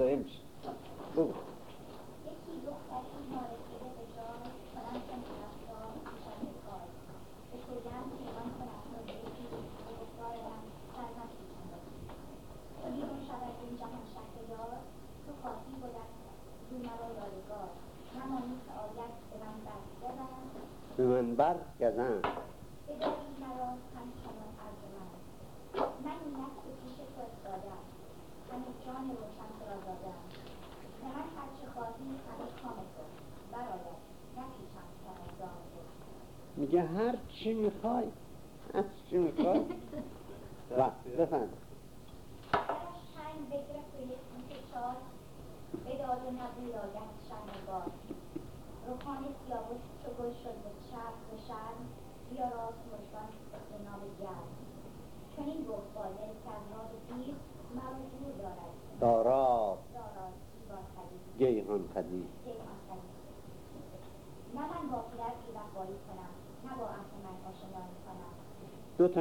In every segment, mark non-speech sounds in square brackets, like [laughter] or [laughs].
زایم شد بگو یکی دختری نارسیده به جای کنم چون طرفدار پیشم به کار به سوگند پیمان کنم تا یکی به گفتار من سر نپیچم تو بیرون شود این جهان شهریار تو خواهی بودن زو مرا یادگار نمانی که آید به من برگزن به من بر گزن بداری مرا همچنان عرض من من این نفس پیش تو افتادم همه جان روشن تو را دادم به من هرچه خواهی همه کام تو برآید نپیچم سر از دام تو میگه هر چی می‌خوای هر چی می‌خوای و بفهم سرش تنگ بگرفت و یک موش چار بداد و نبود آگه شرمگار رخان سیاوش چو گل شد به چرخ به شرم بیاراست مژگان به نام گرم چنین گفت با دل که از راه دیر مرا دور دارد دارا دارد زیبا خرید گیهان خدی جیهان خرید نه من با پدر بیوفایی کنم نه با اهل من آشنایی کنم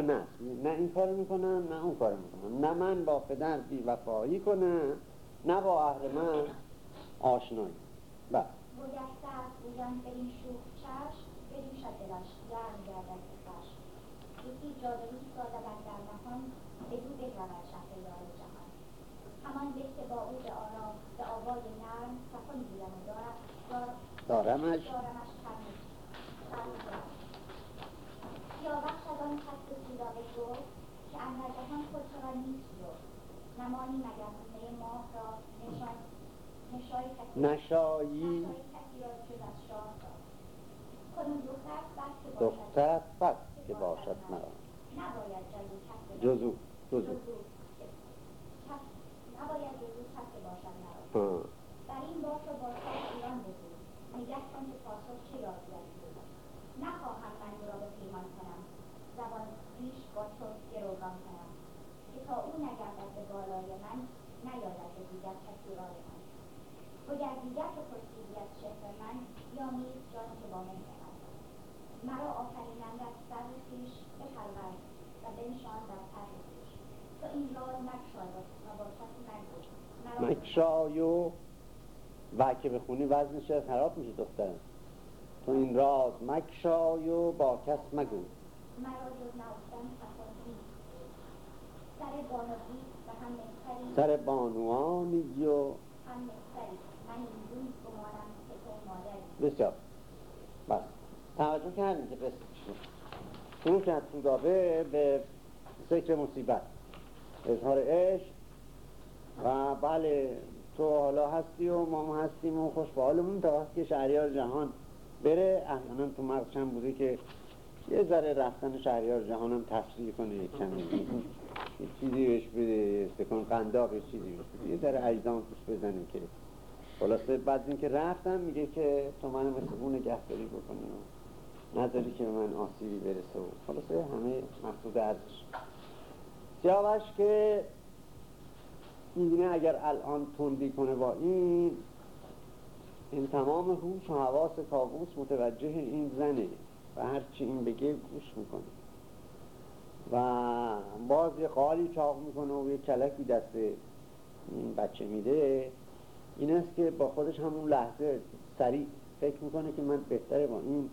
دو تا نه نه این کارو می‌کنم نه اون کارو می‌کنم نه من با پدر بی وفایی کنم نه با اهل من آشنایی. بله. شوخ چشم گرم به یکی جادوی سازد در نهان بدو بگرود شهر یار جهان. همان به با او به آرام به آوای نرم سخن گویم و دارم دار- دارمش. دارمش از آن خط سیرابه گفت که اندر جهان خود چرا نیست رو مگر ماه را نشان نشای کسی نشایی. نشای کسی را جز از شاه را کنون دختر بس که باشد دختر بس که باشد مرا. نباید جزو. جزو جزو نباید جزو باشد مرا ها. در این باش و با شاه ایران بگو نگه کن که پاسخ چه یادی از او نخواهم من او را به پیمان کنم زبان پیش با تو گروگان کنم که تا او نگردد به بالای من نیاید به دیگر کسی رای من وگر دیگر تو پرسیدی از شهر من بیاموز جان که با مهر من مرا آفریننده از سر خویش بپرور و بنشان در پر خویش تو این راز مگشای و با کسی مرا مکشای و و که بخونی وزنش خراب میشه دخترم تو این راز مکشای و با کس مگو. مرا جز نیست سر بانوی و سر بانوانی و بسیار. بس. توجه کردیم که قصه شروع کرد سودابه به ذکر مصیبت. اظهار عشق. و بله تو حالا هستی و ما هم هستیم و خوش به حالمون تا وقتی که شهریار جهان بره. احیانا تو مغزش هم بوده که یه ذره رفتن شهریار جهان هم تفسیر کنه یه کمی چیزی بهش بده استکان قنداق یه چیزی بهش بده. یه ذره اجزام توش بزنیم که خلاصه بعد اینکه رفتم میگه که تو منو مثل اون نگهداری بکنی و نذاری که من آسیبی برسه و خلاصه همه مقصود ارزش. سیاوش که می‌بینه اگر الان تندی کنه با این این تمام هوش و حواس کابوس متوجه این زنه و هرچی این بگه گوش می‌کنه. و باز یه قالی چاق می‌کنه و یه کلکی دست بچه میده. این است که با خودش همون لحظه سریع فکر می‌کنه که من بهتره با این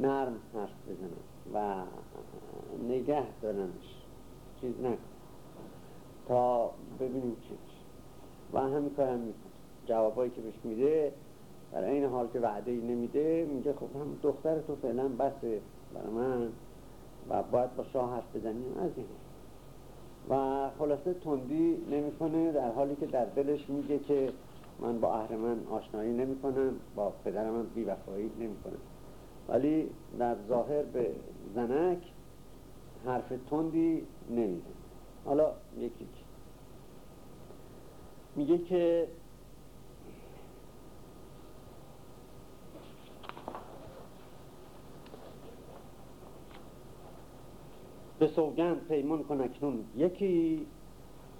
نرم حرف بزنم و نگه دارمش چیز نکنم تا ببینیم چی. و همین کارم می‌کنه. جوابایی که بهش میده در این حال که وعده ای نمیده میگه خب هم دختر تو فعلا بسه برای من. و باید با شاه حرف بزنیم از این. و خلاصه تندی نمی‌کنه در حالی که در دلش میگه که من با اهرمن آشنایی نمی‌کنم با پدرم هم بیوفایی نمی‌کنم. ولی در ظاهر به زنک حرف تندی نمیده حالا یکی میگه که به سوگند پیمان کن اکنون. یکی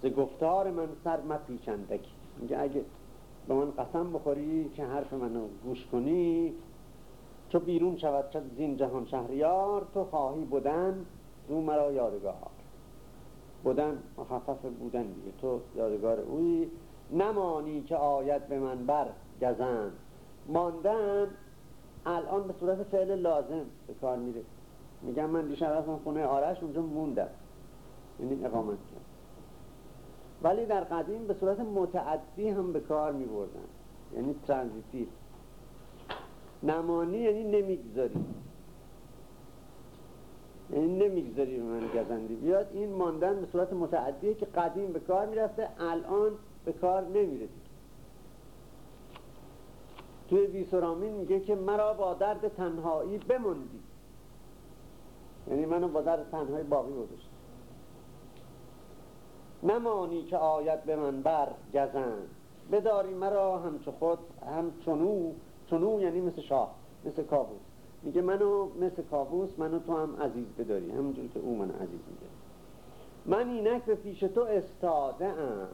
ز گفتار من سر مپیچندکی میگه اگه به من قسم بخوری که حرف منو گوش کنی چو بیرون شود چه زین جهان شهریار تو خواهی بودن زو مرا یادگار. بودن مخفف بودن دیگه تو یادگار اوی. نمانی که آید به من بر گزن. ماندن الان به صورت فعل لازم به کار میره. میگم من دیشب رفتم خونه آرش اونجا موندم. یعنی اقامت کرد. ولی در قدیم به صورت متعدی هم به کار می بردن یعنی ترانزیتیو. نمانی یعنی نمی‌گذاری. یعنی نمی‌گذاری به من گزندی. بیاد این ماندن به صورت متعدیه که قدیم به کار می‌رفته الان به کار نمی‌رسه. توی بیسرامین میگه که مرا با درد تنهایی بموندی یعنی منو با درد تنهایی باقی گذاشت. نمانی که آید به من بر گزن بداری مرا همچو خود همچنو چونو یعنی مثل شاه مثل کابوس. میگه منو مثل کابوس منو تو هم عزیز بداری. همونجور که او منو عزیز میگه. من اینک به پیش تو استاده ام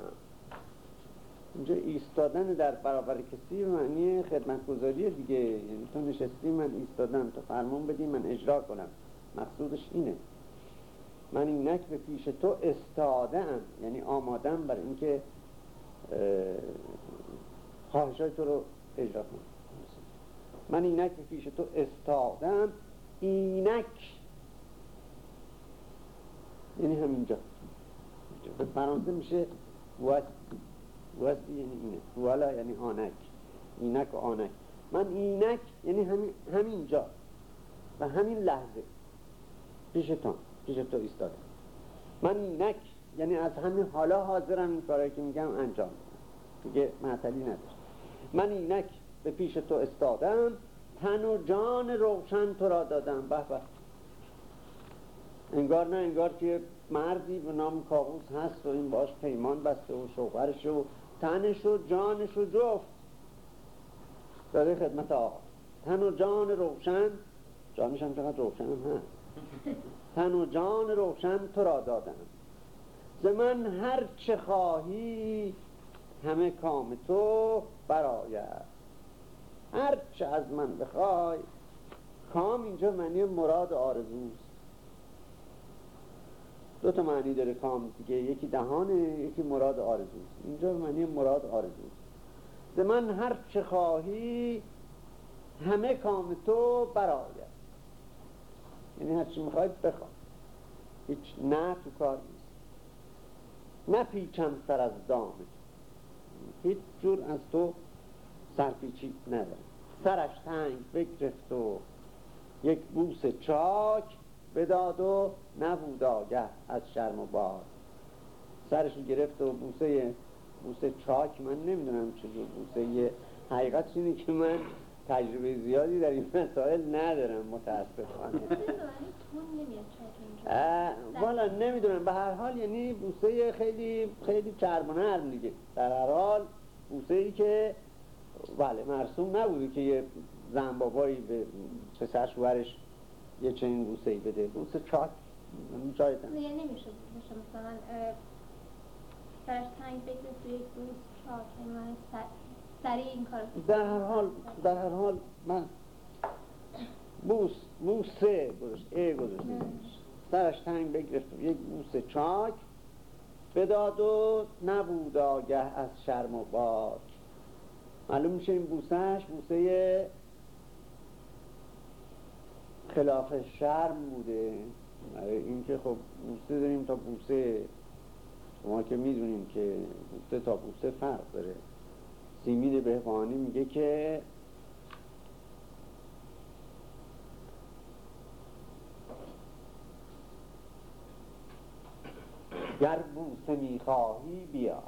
اینجا ایستادن در برابر کسی معنی خدمتگذاری دیگه. یعنی تو نشستی من ایستادم. تو فرمون بدی من اجرا کنم. مقصودش اینه. من اینک به پیش تو استاده ام یعنی آمادم برای اینکه خواهشای تو رو اجرا کنم. من اینک به پیش تو استادم اینک. یعنی همینجا. به فرانسه میشه وست وست یعنی اینه. والا یعنی آنک. اینک و آنک. من اینک یعنی همین همینجا. و همین لحظه. پیشتان پیش تو ایستاده من اینک یعنی از همین حالا حاضرم این کارایی که میگم انجام دیگه معطلی نداشت. من اینک به پیش تو استادم تن و جان روشن تو را دادم. به به. انگار نه انگار که مردی به نام کابوس هست و این باش پیمان بسته و شوهرش و تنش و جانش و جفت. داره خدمت آقا. تن و جان روشن. جانش هم چقدر روشن هم هست. تن و جان روشن تو را دادم. ز من هر چه خواهی همه کام تو براید هر چه از من بخوای کام اینجا معنی مراد آرزوست. دو تا معنی داره کام دیگه. یکی دهانه یکی مراد آرزوست. اینجا معنی مراد آرزوست. ز من هر چه خواهی همه کام تو براید یعنی هر چی می‌خواید بخواه هیچ نه تو کار نیست. نه پیچم سر از دامت هیچ جور از تو سرپیچی نداره سرش تنگ بگرفت و یک بوس چاک بداد و نبود آگه از شرم و بار سرش گرفت و بوسه بوسه چاک. من نمی‌دونم چجور بوسه. حقیقت اینه که من تجربه زیادی در این مسائل ندارم متاسفانه. [laughs] والا نمی‌دونم به هر حال یعنی بوسه خیلی خیلی چرم و نرم دیگه. در هر حال بوسه ای که بله مرسوم نبوده که یه زن بابایی به پسر شوهرش یه چنین بوسه ای بده. بوسه چاک. یه نمیشه. مثلا سرش تنگ بگیر توی یک بوس چاک این کار در هر حال در هر حال من بوس بوسه گذاشت ای گذاشت سرش تنگ بگرفت یک بوس چاک. بداد و نبود آگه از شرم و باد معلوم میشه این بوسهش بوسه خلاف شرم بوده. این که خب بوسه داریم تا بوسه. شما که می‌دونیم که بوسه تا بوسه فرق داره. سیمین بهبانی میگه که گر بوسه می‌خواهی بیا.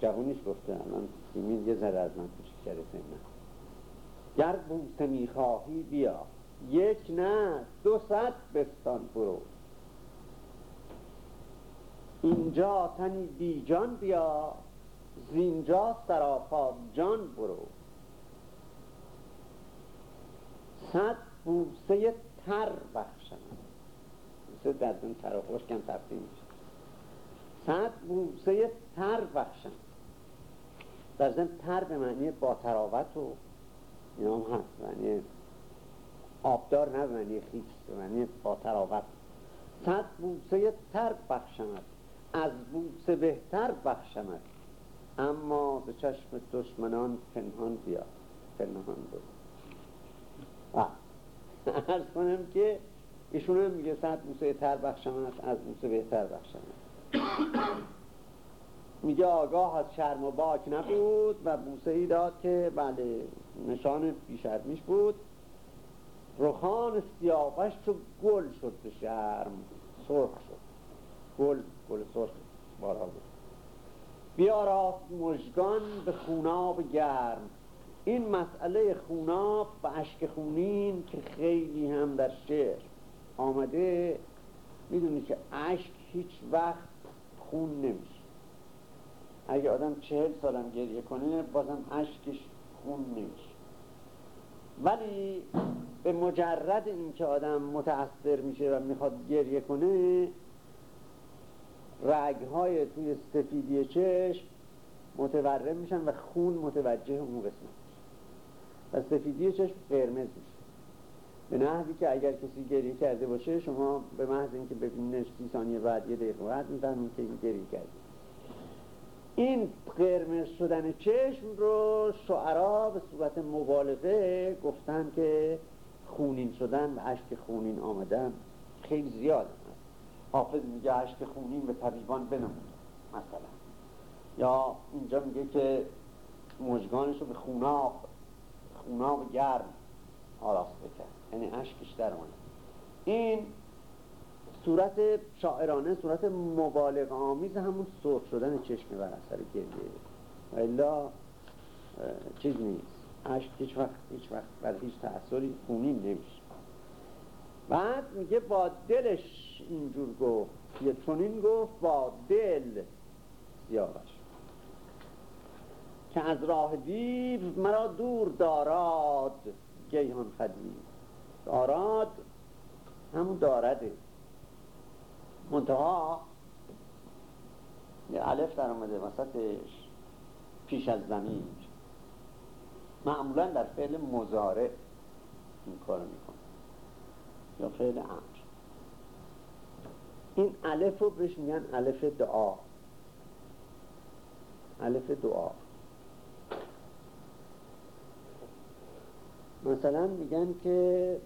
جوونیش گفته الان سیمین یه ذره از من کوچیک‌تره سیمین گر بوسه می‌خواهی بیا. یک نه دو صد بستان برو. اینجا تنی بی جان بیا. زینجا سراپا جان برو. صد بوسه تر بخشم. بوسه در تر و خوشکم تبدیل میشه. صد بوسه تر بخشم. در ضمن تر به معنی با تراوت و اینا هم هست. معنی آبدار نه به معنی خیس به معنی با تراوت صد بوسه تر بخشمد از بوسه بهتر بخشمد اما به چشم دشمنان پنهان بیا. پنهان بود ارز کنم که ایشون هم میگه صد بوسه تر بخشمد از بوسه بهتر بخشمد میگه آگاه از شرم و باک نبود و بوسه ای داد که بله نشان بیشرمیش بود. رخان سیاوش چو گل شد به شرم سرخ شد. گل گل سرخ بارا بود بیاراست مژگان به خوناب گرم. این مسئله خوناب و اشک خونین که خیلی هم در شعر آمده می‌دونی که اشک هیچ وقت خون نمیشه. اگه آدم چهل سالم گریه کنه بازم اشکش خون نمیشه. ولی به مجرد اینکه آدم متأثر میشه و می‌خواد گریه کنه رگهای توی سفیدی چشم متورم میشن و خون متوجه اون قسمت و سفیدی چشم قرمز میشه. به نحوی که اگر کسی گریه کرده باشه شما به محض اینکه ببینش سی ثانیه بعد یه دقیقه بعد می‌فهمید که این گریه کرده. این قرمز شدن چشم رو شعرا به صورت مبالغه گفتن که خونین شدن و عشق خونین آمدن خیلی زیاد هست حافظ میگه عشق خونین به طبیبان بنمود مثلا. یا اینجا میگه که مجگانش رو به خوناب خوناب گرم آراسته کرد یعنی عشقش در این صورت شاعرانه صورت مبالغ آمیز همون سرخ شدن چشم بر اثر گریه. و الا چیز نیست. عشق هیچ وقت هیچ وقت بر هیچ تأثیری خونین نمیشه. بعد میگه با دلش اینجور گفت یه چونین گفت با دل سیاوش که از راه دیو مرا دور داراد گیهان خدیم داراد همون دارده. منتها یه علف در آمده وسطش پیش از زمین. معمولا در فعل مزارع این کار یا فعل امر. این علف رو بهش میگن علف دعا. علف دعا. مثلا میگن که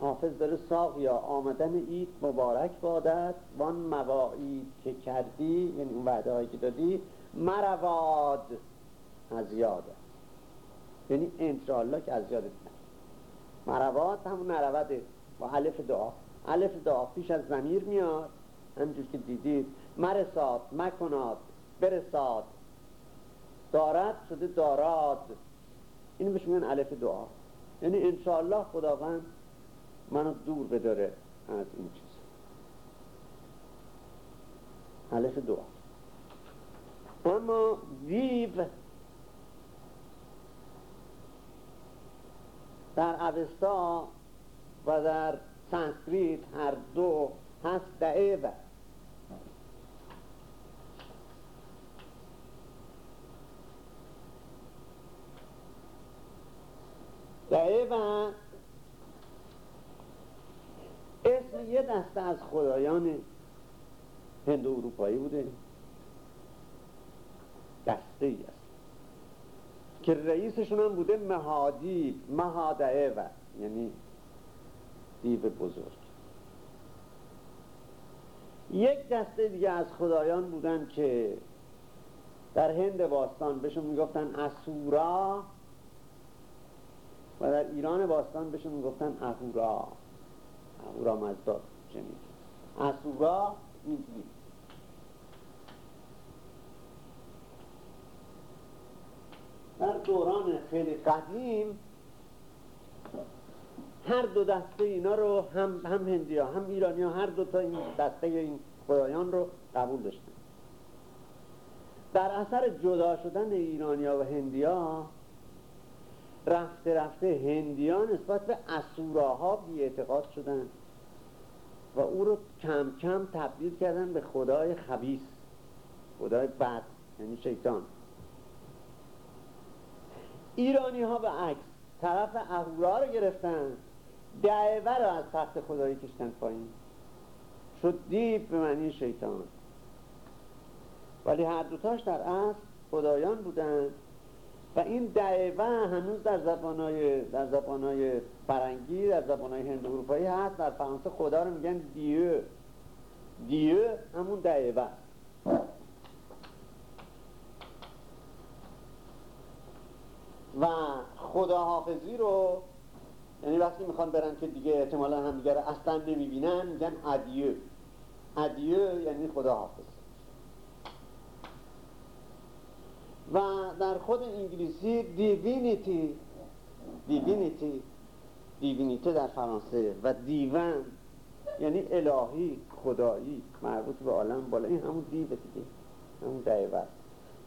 حافظ داره ساق یا آمدن اید مبارک بادت وان مواعید که کردی یعنی اون وعده هایی که دادی مرواد از یاده یعنی انشاءالله که از یادت نه مرواد همون نرواده با علف دعا. علف دعا پیش از زمیر میاد. همجور که دیدید مرساد مکناد برساد. دارد شده داراد. اینو بهش میگن علف دعا. یعنی انشاءالله خداوند منو دور بداره از این چیز. حلف دعا. اما دیو در اوستا و در سانسکریت هر دو هست دعیو دعیو اسم یه دسته از خدایان هند اروپایی بوده. دسته ای است. که رئیسشون هم بوده مهادی مهادعه و یعنی دیو بزرگ. یک دسته دیگه از خدایان بودن که در هند باستان بهشون می‌گفتن اسورا و در ایران باستان بهشون می‌گفتن اهورا. اهورا مزدا شنید اسورا اینجوری در دوران خیلی قدیم هر دو دسته اینا رو هم, هم هندی هم ایرانی هر دو تا این دسته این خدایان رو قبول داشتن. در اثر جدا شدن ایرانیا و هندیا رفته رفته هندیان نسبت به اسوراها بی اعتقاد شدن و او رو کم کم تبدیل کردن به خدای خبیس خدای بد یعنی شیطان. ایرانی ها به عکس طرف اهورا رو گرفتن. دعوه رو از تخت خدایی کشتن پایین. شد دیو به معنی شیطان. ولی هر دوتاش در اصل خدایان بودن و این دعوه هنوز در زبانهای در زبانهای فرنگی در زبانهای هند اروپایی هست. در فرانسه خدا رو میگن دیو. دیو همون دعوه. و خداحافظی رو یعنی وقتی می‌خوان برن که دیگه احتمالا هم دیگه اصلا نمی‌بینن میگن ادیو. ادیو یعنی خداحافظ. و در خود انگلیسی دیوینیتی دیوینیتی دیوینیته در فرانسه و دیون یعنی الهی خدایی مربوط به عالم بالا این همون دیو دیگه همون دعوت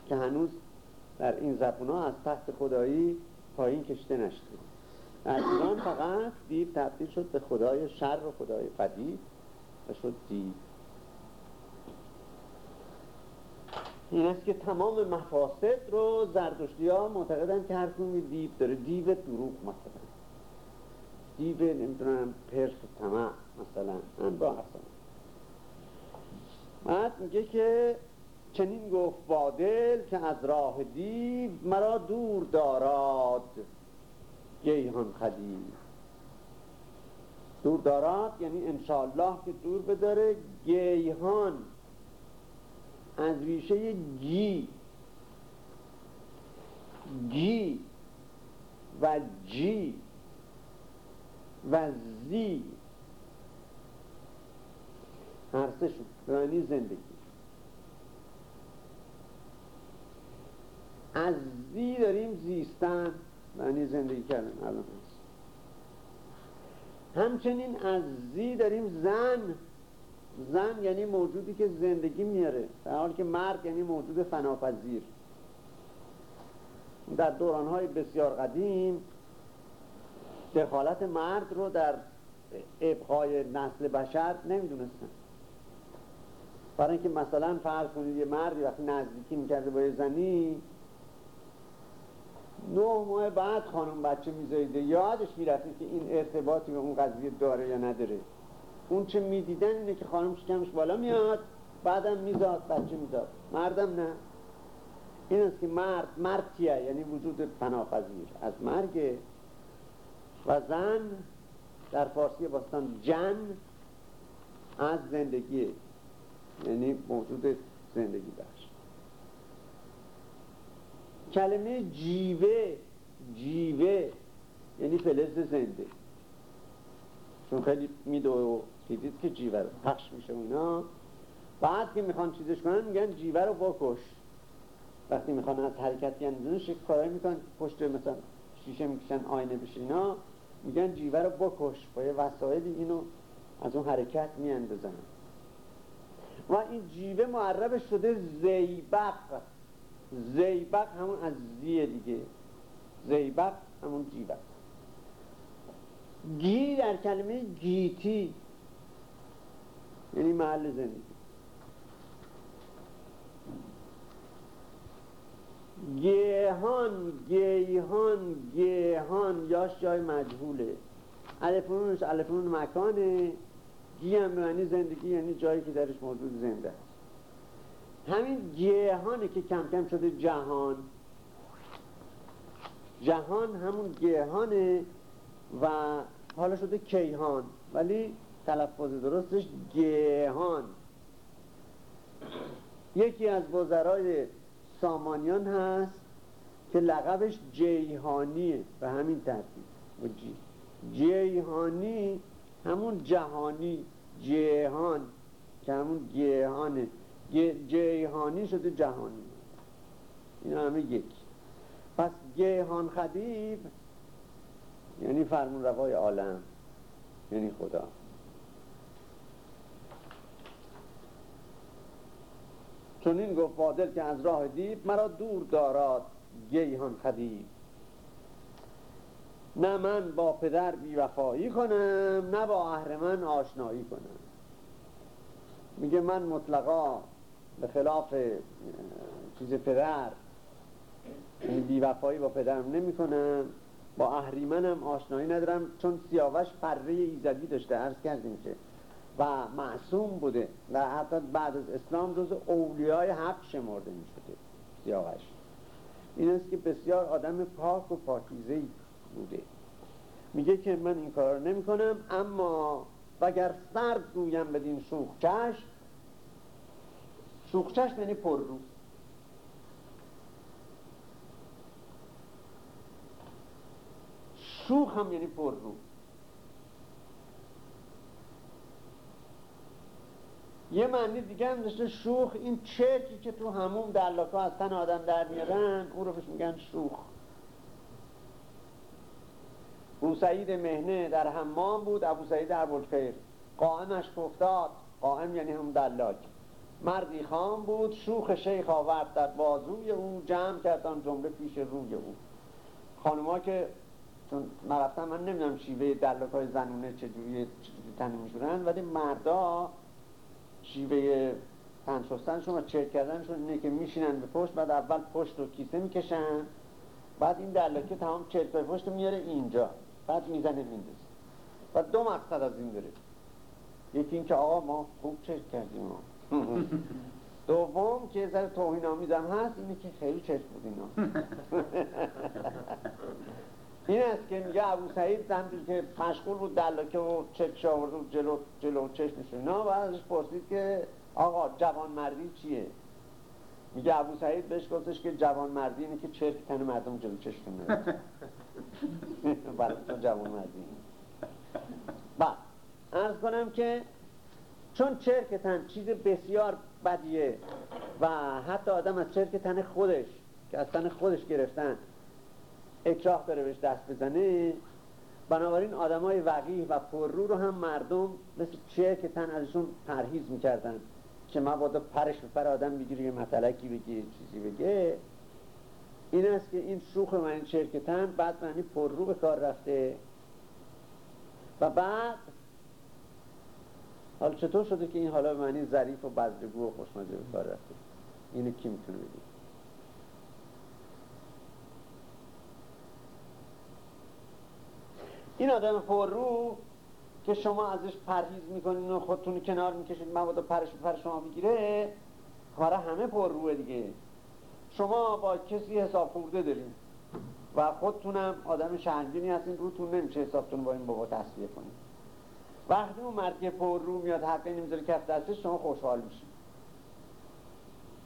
که هنوز در این زبون ها از تحت خدایی پایین کشته نشده. در ایران فقط دیو تبدیل شد به خدای شر و خدای قدی و شد دیو این است که تمام مفاسد رو زردشتی ها معتقدن که هر کنون دیو داره. دیو دروغ مثلا. دیو نمی‌دونم پرس و مثلا. انواع اصلا بعد میگه که چنین گفت بادل که از راه دیو مرا دور داراد. گیهان خدیو دور داراد یعنی انشاءالله که دور بداره گیهان از ریشه گی گی و جی و زی. هر سه یعنی زندگی. از زی داریم زیستن. معنی زندگی کردن. الان. هست همچنین از زی داریم زن. زن یعنی موجودی که زندگی میاره. در حالی که مرد یعنی موجود فناپذیر. در دورانهای بسیار قدیم دخالت مرد رو در ابقای نسل بشر نمی‌دونستن. برای اینکه مثلا فرض کنید یه مردی وقتی نزدیکی می‌کرده با یه زنی نه ماه بعد خانم بچه میزایده یادش می‌رفته که این ارتباطی به اون قضیه داره یا نداره؟ اون چه می‌دیدن اینه که خانم شکمش بالا میاد بعدم میزاد بچه میزاد. مردم نه. این است که مرد مرتیه یعنی وجود پناپذیر از مرگ و زن در فارسی باستان جن از زندگی یعنی موجود زندگی بخش کلمه جیوه جیوه یعنی فلز زنده. چون خیلی میدو و دیدید که جیوه رو پخش میشه اینا. بعد که می‌خوان چیزش کنن میگن جیوه رو بکش. وقتی می‌خوان از حرکت گندونش شکل کارایی می‌کنن پشت مثلا شیشه می‌کشن آینه بشه اینا میگن جیوه رو بکش. با یه وسایلی اینو از اون حرکت میاندازن. و این جیوه معرب شده زیبق. زیبق همون از زیه دیگه. زیبق همون جیبق. گی در کلمه گیتی. یعنی محل زندگی. گیهان گیهان گیهان. یاش جای مجهوله. الفونش الفون مکانه. گی هم معنی زندگی یعنی جایی که درش موجود زنده. است همین گیهانه که کم کم شده جهان. جهان همون گیهانه و حالا شده کیهان ولی تلفظ درستش گیهان یکی از وزرای سامانیان هست که لقبش جیهانیه به همین ترتیب. جی. جیهانی همون جهانی جیهان که همون گیهانه جیهانی شده جهانی. این همه یک. پس گیهان خدیب یعنی فرمون روای عالم یعنی خدا. چون این گفت فاضل که از راه دیب مرا دور داراد گیهان خدیب. نه من با پدر بیوفایی کنم نه با اهرمن آشنایی کنم. میگه من مطلقا به خلاف چیز پدر یعنی بیوفایی با پدرم نمی کنم با اهریمنم آشنایی ندارم چون سیاوش پره ایزدی داشته عرض کردیم که. و معصوم بوده. و حتی بعد از اسلام جز اولیای حق شمرده می شده سیاوش. این است که بسیار آدم پاک و پاکیزه بوده. میگه که من این کار نمی کنم اما وگر سرد گویم بدین شوخ چشم شوخ چشم یعنی پر رو. شوخ هم یعنی پر رو. یه معنی دیگه هم داشته شوخ این چرکی که تو همون دلاکا از تن آدم در میارن اون رو بهش میگن شوخ. ابو سعید مهنه در حمام بود ابو سعید ابوالخیر. قائمش افتاد قائم یعنی هم دلاک مردی خام بود شوخ شیخ آورد در بازوی او جمع کردن جمله پیش روی او. خانوما که چون نرفتم من نمی‌دونم شیوه دلاک های زنونه چجوری تن میشورن ولی مردا شیوه تن شستنشون و چرک کردنشون اینه که میشینن به پشت بعد اول پشت رو کیسه می‌کشن بعد این دلاکه تمام چرک به پشت میاره اینجا بعد می‌زنه میندازه. و دو مقصد از این داره. یکی اینکه آقا ما خوب چرک کردیم. [laughs] دوم که ذره توهین آمیزم هست اینه که خیلی چرک بود اینا. [laughs] این است که میگه ابو سعید همجور که مشغول بود دلاکه و چکش آورده و جلو, جلو چشمش اینا و ازش پرسید که آقا جوان مردی چیه؟ میگه ابو سعید بهش گفتش که جوان مردی اینه که چرک تن مردم جلو چشم میاد [laughs] برای تو جوان مردی بعد ارز کنم که چون چرک تن چیز بسیار بدیه و حتی آدم از چرک تن خودش که از تن خودش گرفتن اکراه داره بهش دست بزنه بنابراین آدم های وقیه و پررو رو هم مردم مثل چه که تن ازشون پرهیز می‌کردن که مبادا پرش به پر آدم بگیره یه مطلقی بگه چیزی بگه. این است که این شوخ من چرکتن بعد معنی پررو به کار رفته و بعد حالا چطور شده که این حالا به معنی ظریف و بزرگو و خوشمزه به کار رفته؟ اینو کی می‌تونه بگه؟ این آدم پررو که شما ازش پرهیز می‌کنین و خودتون کنار می‌کشید مبادا پرش پر شما بگیره کار همه پرروه دیگه. شما با کسی حساب خورده دارین و خودتونم آدم شهنگینی هستین روتون نمیشه حسابتون با این بابا تصویه کنید وقتی اون مرد پر رو میاد حقی نمی‌ذاره کف دستش شما خوشحال میشید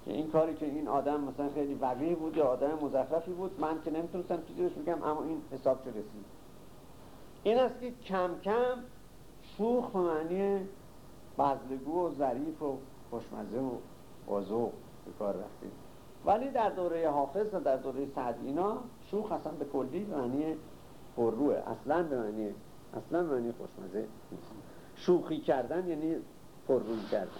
که این کاری که این آدم مثلا خیلی وقیه بود یا آدم مزخرفی بود من که نمی‌تونستم چیزی روش بگم اما این حساب چه رسید؟ این است که کم کم شوخ به معنی بزلگو و ظریف و خوشمزه و بازوق به کار رفتیم. ولی در دوره حافظ و در دوره سعد اینا شوخ اصلا به کلی به معنی پرروه اصلا به معنی اصلا به معنی خوشمزه شوخی کردن یعنی پرروی کردن.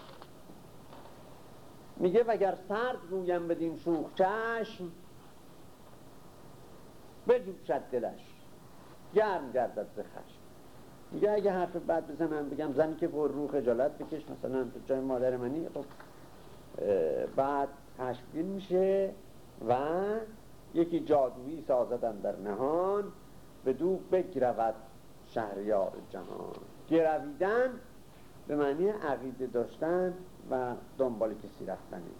میگه وگر سرد گویم بدین شوخ چشم بجوشد دلش گرم گردد ز خشم. میگه اگه حرف بد بزنم بگم زنی که پر رو خجالت بکش مثلا تو جای مادر منی خب بعد خشمگین میشه و یکی جادویی سازدن در نهان به دو بگرود. شهریار جهان. گرویدن به معنی عقیده داشتن و دنبال کسی رفتنی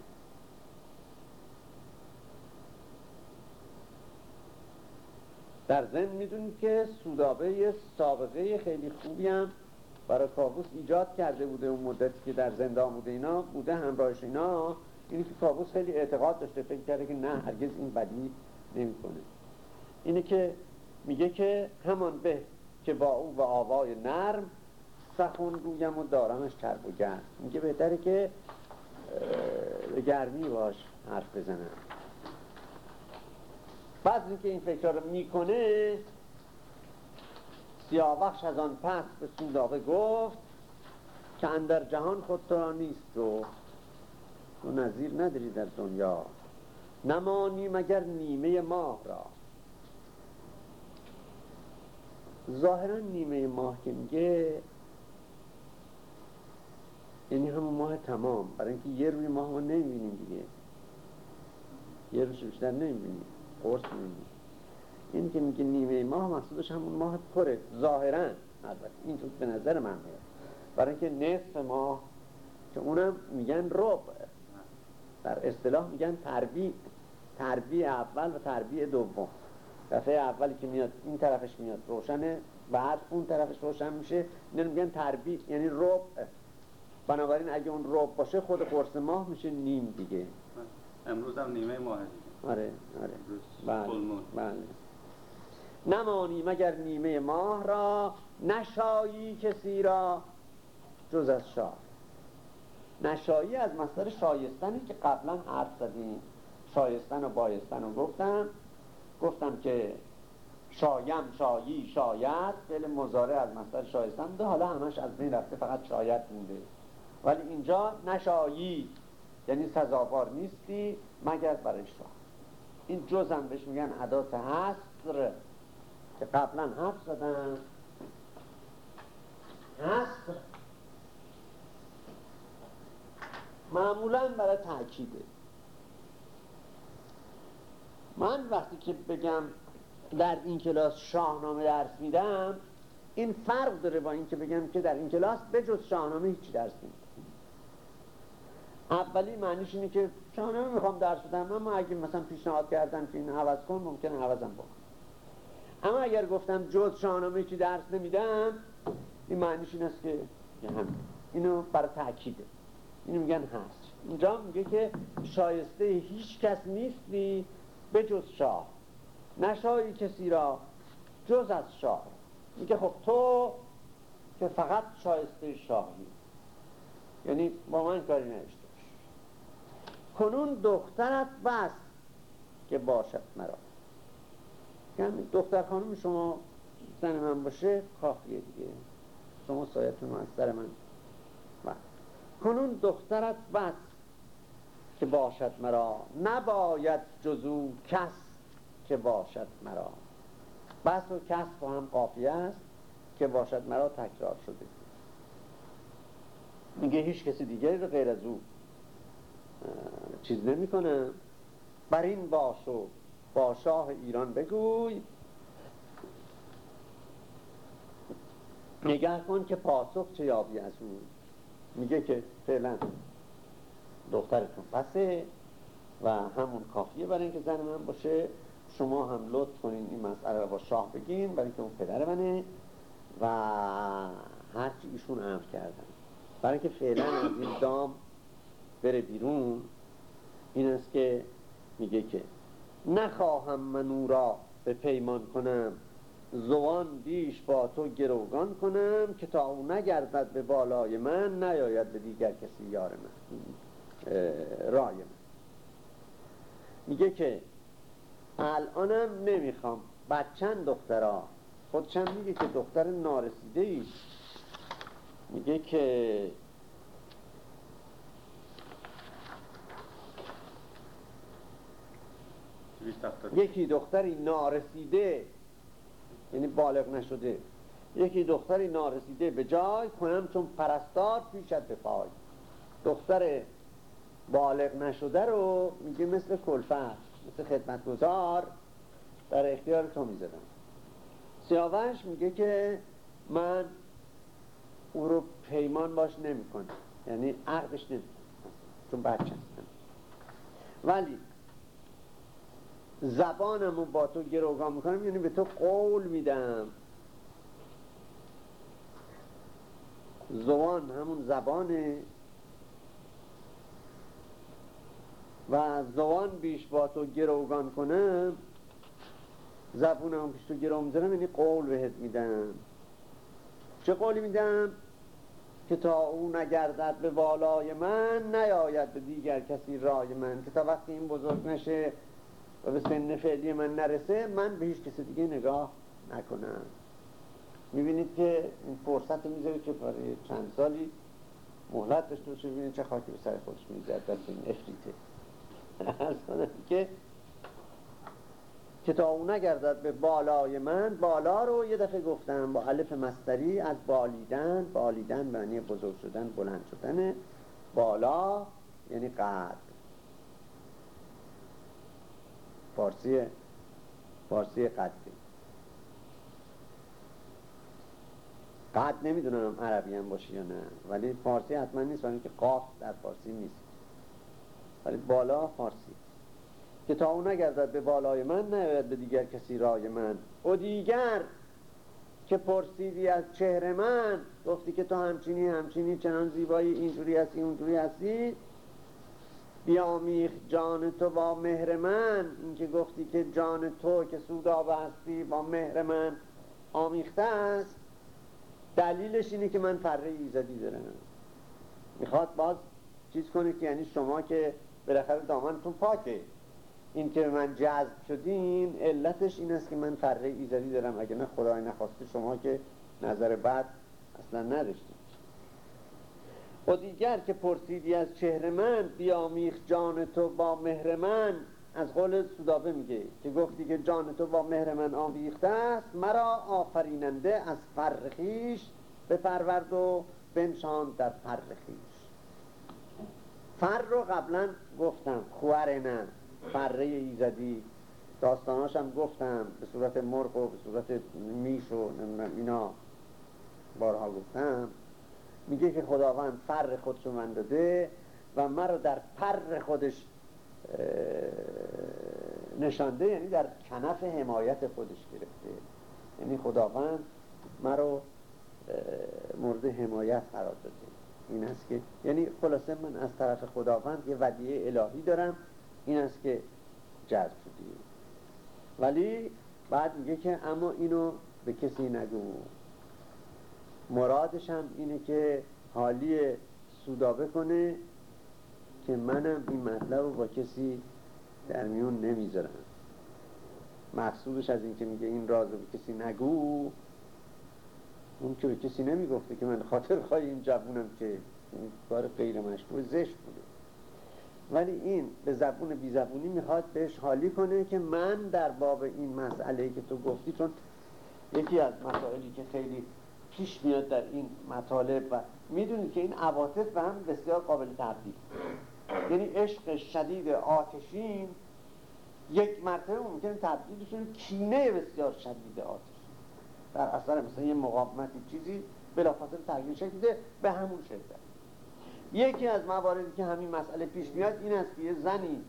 در ضمن می‌دونید که سودابه یه سابقه خیلی خوبی هم برای کابوس ایجاد کرده بوده اون مدتی که در زندان بوده اینا بوده همراهش اینا. اینی که کابوس خیلی اعتقاد داشته فکر کرده که نه هرگز این بدی نمی‌کنه. اینه که میگه که همان به که با او و آوای نرم سخون گویم و دارمش چرب و گرم. بهتره که گرمی باش حرف بزنم بعد اینکه این فکر رو می‌کنه سیاوخش از آن پس به سودابه گفت که اندر جهان خود تو را نیست رو تو نظیر نداری در دنیا. نمانی مگر نیمه ماه را. ظاهرا نیمه ماه که میگه یعنی همون ماه تمام. برای اینکه یه روی ماه ما نمی‌بینیم دیگه. یه روش بیشتر نمی‌بینیم. قرص می‌بینیم. این که میگه نیمه ماه مقصودش همون ماه پره. ظاهرا. البته این به نظر من میاد. برای اینکه نصف ماه که اونم میگن ربع. در اصطلاح میگن تربیع. تربیع اول و تربیع دوم. دفعه اولی که میاد این طرفش میاد روشنه بعد اون طرفش روشن میشه. اینو میگن تربیع یعنی ربع بنابراین اگه اون ربع باشه خود قرص ماه میشه نیم دیگه. امروز هم نیمه ماه آره آره. بله بله. نمانی مگر نیمه ماه را نشایی کسی را جز از شاه. نشایی از مصدر شایستنی که قبلا حرف زدیم. شایستن و بایستن رو گفتم. گفتم که شایم شایی شاید فعل مزاره از مصدر شایستن ده. حالا همش از بین رفته فقط شاید مونده. ولی اینجا نشایی یعنی سزاوار نیستی مگر برای شاه این جزم بهش میگن عدات حصر که قبلا حرف زدن حصر. معمولا برای تاکیده من وقتی که بگم در این کلاس شاهنامه درس میدم این فرق داره با اینکه بگم که در این کلاس به جز شاهنامه هیچی درس نمیدم. اولی معنیش اینه که شاهنامه می‌خوام درس بدم اما اگه مثلا پیشنهاد کردن که این عوض کن ممکنه عوضم بکنم. اما اگر گفتم جز شاهنامه چی درس نمیدم این معنیش این است که هم اینو برای تاکیده اینو میگن هست. اینجا میگه که شایسته هیچ کس نیستی به جز شاه. نشایی کسی را جز از شاه. میگه خب تو که فقط شایسته شاهی. یعنی با من کاری نشته کنون دخترت بس که باشد مرا. یعنی دختر خانم شما زن من باشه کافیه دیگه. شما سایتون از سر من. بس کنون دخترت بس که باشد مرا. نباید جزو کس که باشد مرا. بس و کس با هم قافیه است که باشد مرا تکرار شده. میگه هیچ کسی دیگری رو غیر از او چیز نمی‌کنه. بر این باش و با شاه ایران بگوی. نگه کن که پاسخ چه یابی از اون میگه که فعلا دخترتون پسه و همون کافیه برای اینکه زن من باشه. شما هم لطف کنین این مسئله رو با شاه بگین برای اینکه اون پدر منه و هرچی ایشون امر کردن. برای اینکه فعلا از این دام بره بیرون این است که میگه که نخواهم من او را به پیمان کنم. زوان بیش با تو گروگان کنم که تا او نگردد به بالای من نیاید به دیگر کسی یار من. رای من میگه که الانم نمی‌خوام بچن دخترا. خودشم میگه که دختر نارسیده ای میگه که یکی دختری نارسیده یعنی بالغ نشده یکی دختری نارسیده به جای کنم چون پرستار پیشت به پای. دختر بالغ نشده رو میگه مثل کلفت مثل خدمتگزار در اختیار تو می‌زدم سیاوش میگه که من او رو پیمان باش نمی‌کنم. یعنی عقدش نمی‌کنم. چون بچه ولی زبانم رو با تو گروگان می‌کنم یعنی به تو قول میدم. زبان همون زبانه. و زبان بیش با تو گروگان کنم زبونم پیش تو گرو می‌زنم یعنی قول بهت میدم. چه قولی میدم؟ که تا او نگردد به والای من نیاید به دیگر کسی رای من. که تا وقتی این بزرگ نشه و به سن فعلی من نرسه من به هیچ کسی دیگه نگاه نکنم. می‌بینید که این فرصت می‌ذاره که برای چند سالی مهلت داشته باشه چه خاکی به سر خودش می‌زد. در این افریته. ارز که که تا او نگردد به بالای من بالا رو یه دفعه گفتم با الف مستری از بالیدن بالیدن معنی بزرگ شدن بلند شدن بالا یعنی قد فارسی فارسی قدی قد نمی‌دونم عربی هم باشه یا نه ولی فارسی حتما نیست ولی که قاف در فارسی نیست. ولی بالا فارسی. که تا او نگردد به بالای من نیاید به دیگر کسی رای من. او دیگر که پرسیدی از چهره من گفتی که تو همچینی همچینی چنان زیبایی اینجوری هستی اونجوری هستی؟ بیامیخ جان تو با مهر من. اینکه گفتی که جان تو که سودابه هستی با مهر من. آمیخته است. دلیلش اینه که من فره ایزدی دارم. می‌خواد باز چیز کنه که یعنی شما که بالاخره دامنتون پاکه. این که من جذب شدین علتش این است که من فره ایزدی دارم. اگر نه خدای نخواسته شما که نظر بد اصلا نداشتیم و دیگر که پرسیدی از چهره من بیامیخ جان تو با مهر من. از قول سودابه میگه که گفتی که جان تو با مهر من آمیخته است مرا آفریننده از فرخیش به پرورد و بنشان در فرخیش. فر رو قبلا گفتم. خوار نه فره ایزدی. داستاناش هم گفتم. به صورت مرغ و به صورت میش و اینا بارها گفتم. میگه که خداوند فر خودش من داده و مرا در پر خودش نشانده یعنی در کنف حمایت خودش گرفته. یعنی خداوند مرا مورد حمایت قرار داده. این است که یعنی خلاصه من از طرف خداوند یه ودیه الهی دارم این است که جذب شدی. ولی بعد میگه که اما اینو به کسی نگو. مرادش هم اینه که حالی سودابه کنه که منم این مطلب رو با کسی در میون نمی‌ذارم. مقصودش از اینکه میگه این راز رو به کسی نگو اون که به کسی نمی‌گفته که من خاطر خواهی این جوونم که این کار غیر مشروع زشت بوده. ولی این به زبون بی زبونی می‌خواد بهش حالی کنه که من در باب این مسئله که تو گفتی چون یکی از مسائلی که خیلی پیش میاد در این مطالب و می‌دونید که این عواطف به هم بسیار قابل تبدیل. یعنی عشق شدید آتشین یک مرتبه ممکن تبدیل بشه کینه بسیار شدید آتشین در اثر مثلا یه مقاومتی چیزی بلافاصله تغییر شکل به همون شدت یکی از مواردی که همین مسئله پیش میاد این است که یه زنی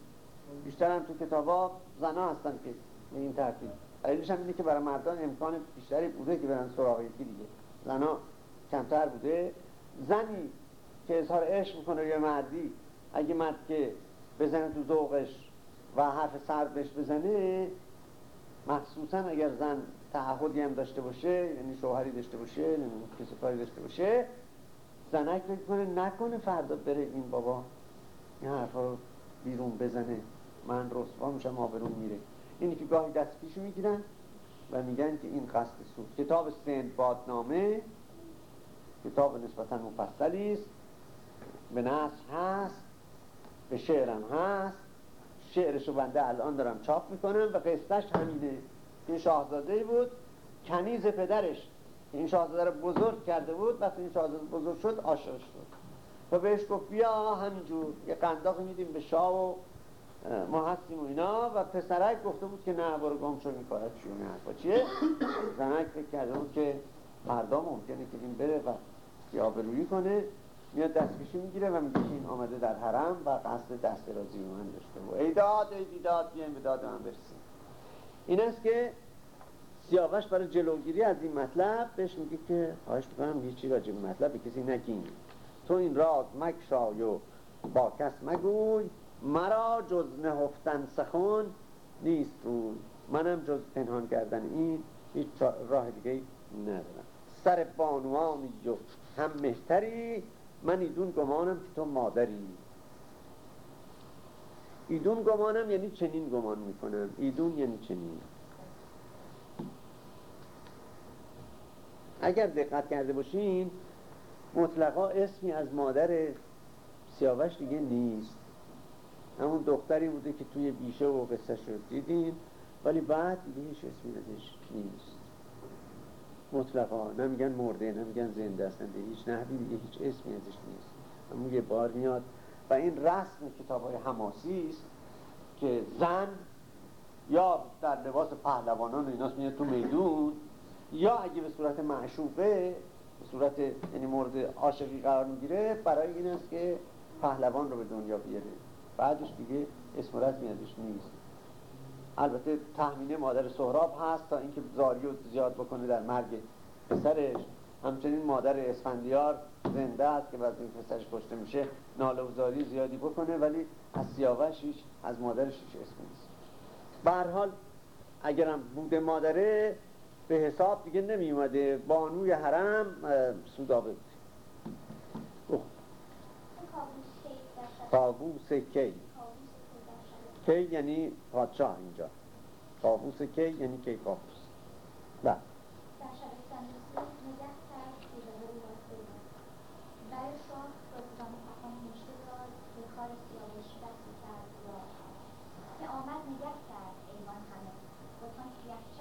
بیشتر هم تو کتابا زنا هستن که به این ترتیب. دلیلش هم اینه که برای مردان امکان بیشتری بوده که برن سراغ یکی دیگه. زنا کمتر بوده. زنی که اظهار عشق می‌کنه یه مردی اگه مرد که بزنه تو ذوقش و حرف سرد بهش بزنه مخصوصا اگر زن تعهدی هم داشته باشه یعنی شوهری داشته باشه یعنی کسی کاری داشته باشه زنک فکر کنه نکنه فردا بره این بابا این حرفا رو بیرون بزنه. من رسوا میشم آبرون میره. اینی که گاهی دست پیش می‌گیرن و میگن که این قصد سود کتاب سند بادنامه کتاب نسبتا مفصلی است. به نصر هست به شعرم هست. شعرشو بنده الان دارم چاپ می‌کنم و قصتش همینه. این شاهزاده بود کنیز پدرش. این شاهزاده رو بزرگ کرده بود وقتی این شاهزاده بزرگ شد عاشق شد. و بهش گفت بیا همینجور یه قنداق میدیم به شاه و ما هستیم و اینا. و پسرک گفته بود که نه برو گم شو میکارد چیونه حرفا چیه؟ [coughs] زنک فکر کرده بود که فردا ممکنه که این بره و یابرویی کنه. میاد دستکشی می‌گیره و میگه این آمده در حرم و قصد دست رازی من داشته. و ای داد ای دیداد بیایم به داد من برسیم. این است که سیاوش برای جلوگیری از این مطلب بهش میگه که خواهش می‌کنم یه چی راجع به مطلب به کسی نگین. تو این راز مکشای و با کس مگوی مرا جز نهفتن سخن نیست روی. منم جز پنهان کردن این هیچ راه دیگه ندارم. سر بانوانی و هم مهتری من ایدون گمانم که تو مادری. ایدون گمانم یعنی چنین گمان می‌کنم ایدون یعنی چنین. اگر دقت کرده باشین مطلقا اسمی از مادر سیاوش دیگه نیست. همون دختری بوده که توی بیشه و قصه شد. دیدین؟ ولی بعد دیگه هیچ اسمی ازش نیست. مطلقا. نمیگن مرده نمیگن زنده هستن هیچ نحوی دیگه هیچ اسمی ازش نیست. همون یه بار میاد و این رسم کتاب های حماسی است که زن یا در لباس پهلوانان و ایناست میاد تو میدون یا اگه به صورت معشوقه به صورت یعنی مورد عاشقی قرار می‌گیره برای این است که پهلوان رو به دنیا بیاره. بعدش دیگه اسم رسمی ازش نیست. البته تحمینه مادر سهراب هست تا اینکه زاری زیاد بکنه در مرگ پسرش. همچنین مادر اسفندیار زنده است که بعد این پسرش کشته میشه ناله و زاری زیادی بکنه ولی از سیاوش از مادرش هیچ اسم نیست. به حال اگرم بوده مادره به حساب دیگه نمی اومده بانوی حرم سودابه بود. کابوس کی. کی یعنی پادشاه اینجا. کابوس کی یعنی کی کابوس بله برای شاه رستم تخم نوشته داد به کار سیاوش دستی کرد یا که آمد نگه کرد ایوان همه بتان سیه چشم بتان سیه چشم سردم زمه چنان بود ایوان به بد خوب چه که گفتی همه بارد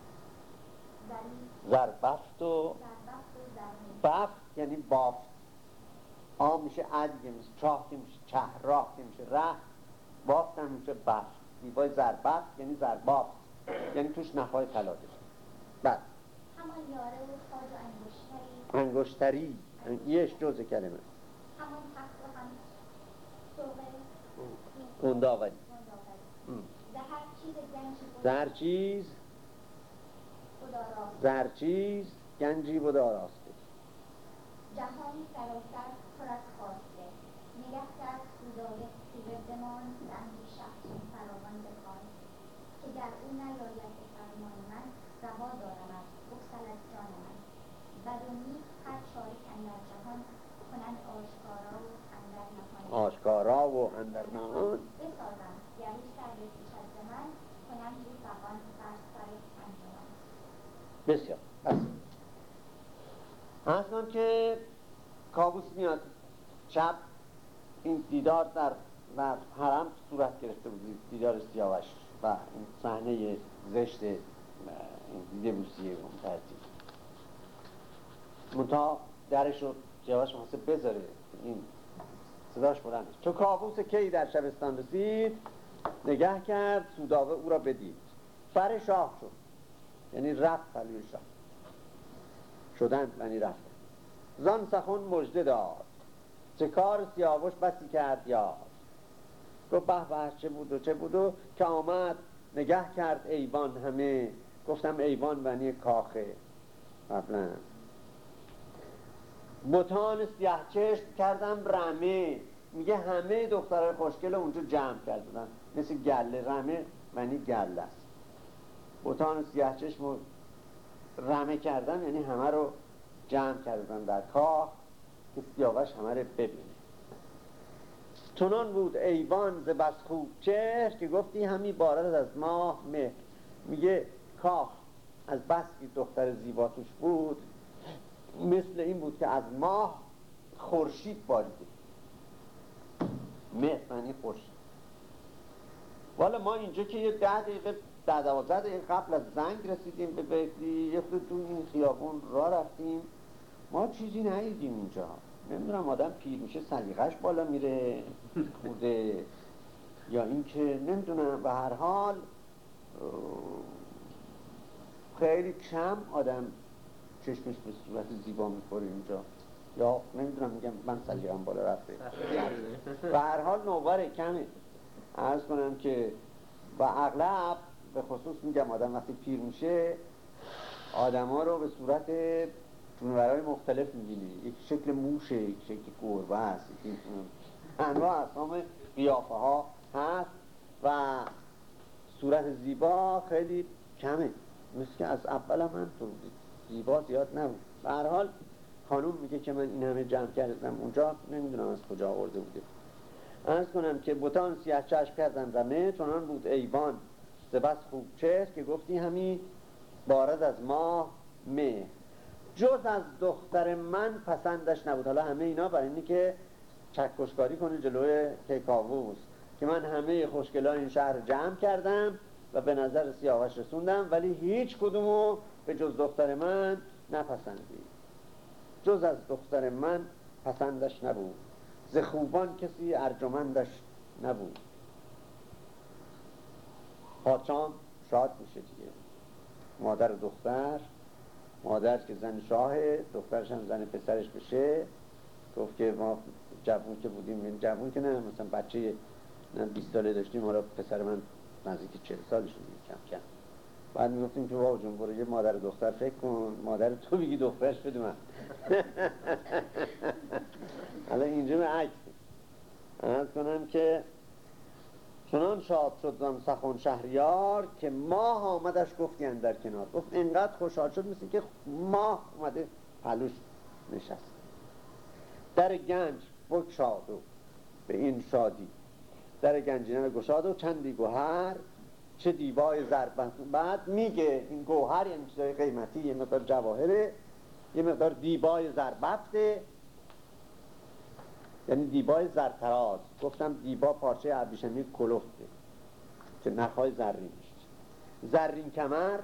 زربفت و بفت یعنی بافت. آ میشه اد که میشه چاه که میشه چه راه که میشه ره. بافت هم میشه بفت. دیبای زربفت یعنی زربافت. یعنی توش نخواهی طلا داشت بعد همان یاره و تاج و انگشتری. انگشتری. یش جز کلمه. همان تخت و هم سوقه گنداوری. به هر چیز خدا زرچیز گنجی بود آراسته. جهانی سراسر پر از خواسته. نگه کرد شخصون فراوان بخوان که در او نیاید به فرمان من روا دارمد جان من. هر اندر جهان کنند آشکارا و اندر نهان. آشکارا و اندر نهان بسازم گری سر پیش از من کنند او فقان بر سر انجمن بسیار. بس. کنم که کابوس میاد. شب این دیدار در در حرم صورت گرفته بود. دیدار سیاوش و این صحنه زشت این دیده بوسیه اون ترتیب منتها درش رو سیاوش محاسب بذاره. این صداش بلند است. چو کابوس کی در شبستان رسید؟ نگه کرد سودابه او را بدید. بر شاه شد. یعنی رفت پلوی شاه. شدن یعنی رفتن زان سخن مژده داد. چه کار سیاوش بسی کرد یاد. گفت به به چه بود و چه بود و که آمد نگه کرد ایوان همه. گفتم ایوان ونی کاخه قبلا. بتان سیاه چشم کردم رمه. میگه همه دخترای خوشگل اونجا جمع کردن. مثل گله. رمه ونی گله است. بوتان سیاه چشم رمه کردن یعنی همه رو جمع کردن در کاخ که سیاوش همه رو ببینه. چنان بود ایوان ز بس خوب چهر که گفتی همی بارد از ماه مهر. میگه کاخ از بس که دختر زیبا توش بود مثل این بود که از ماه خورشید باریده. مهر معنی خورشید. والا ما اینجا که یه ده دقیقه ده دوازده دقیقه قبل از زنگ رسیدیم به بیتی یه تو این خیابون را رفتیم. ما چیزی ندیدیم اینجا. نمی‌دونم آدم پیر میشه سلیقش بالا میره بوده یا اینکه نمی‌دونم به هر حال خیلی کم آدم چشمش به صورت زیبا می‌خوره اینجا. یا نمی‌دونم میگم من سلیقم بالا رفته. [laughs] به هر حال نوبره کمه. عرض کنم که و اغلب به خصوص میگم آدم وقتی پیر میشه آدما رو به صورت جونورهای مختلف می‌بینه یک شکل موشه یک شکل گربه هست انواع اسام قیافه ها هست و صورت زیبا خیلی کمه. مثل که از اول هم همطور زیبا زیاد نبود. به هر حال خانوم میگه که من این همه جمع کردم اونجا نمی‌دونم از کجا آورده بوده. ارز کنم که بوتان سیاه چشم کردن رمه چنان بود. ایوان سپس خوب چهر که گفتی همی بارد از ماه مه. جز از دختر من پسندش نبود. حالا همه اینا برای اینی که چکشکاری کنه جلوی کیکاووس. که من همه خوشگلان این شهر جمع کردم و به نظر سیاوش رسوندم ولی هیچ کدومو به جز دختر من نپسندید جز از دختر من پسندش نبود. ز خوبان کسی ارجمندش نبود. پاچان شاد میشه دیگه. مادر دختر مادر که زن شاه دخترش هم زن پسرش بشه. گفت که ما جوون که بودیم یعنی جوون که نه مثلا بچه نه 20 ساله داشتیم حالا پسر من نزدیک 40 سالش کم کم. بعد می‌گفتیم که واو جون برو یه مادر دختر فکر کن. مادر تو بگی دخترش بده من. [laughs] حالا اینجا به عکس. کنم که چنان شاد شد زن سخن شهریار که ماه آمدش گفتی در کنار. گفت اینقدر خوشحال شد مثل که ماه اومده پلوش نشست. در گنج بکشاد و به این شادی. در گنجینه گشاد و چندی گوهر. چه دیبای زربت بعد میگه این گوهر یعنی چیزای قیمتی یه مقدار جواهره یه مقدار دیبای زربفته. یعنی دیبای زرتراز. گفتم دیبا پارچه ابریشمی کلفته. که نخهای زرین. زرین کمر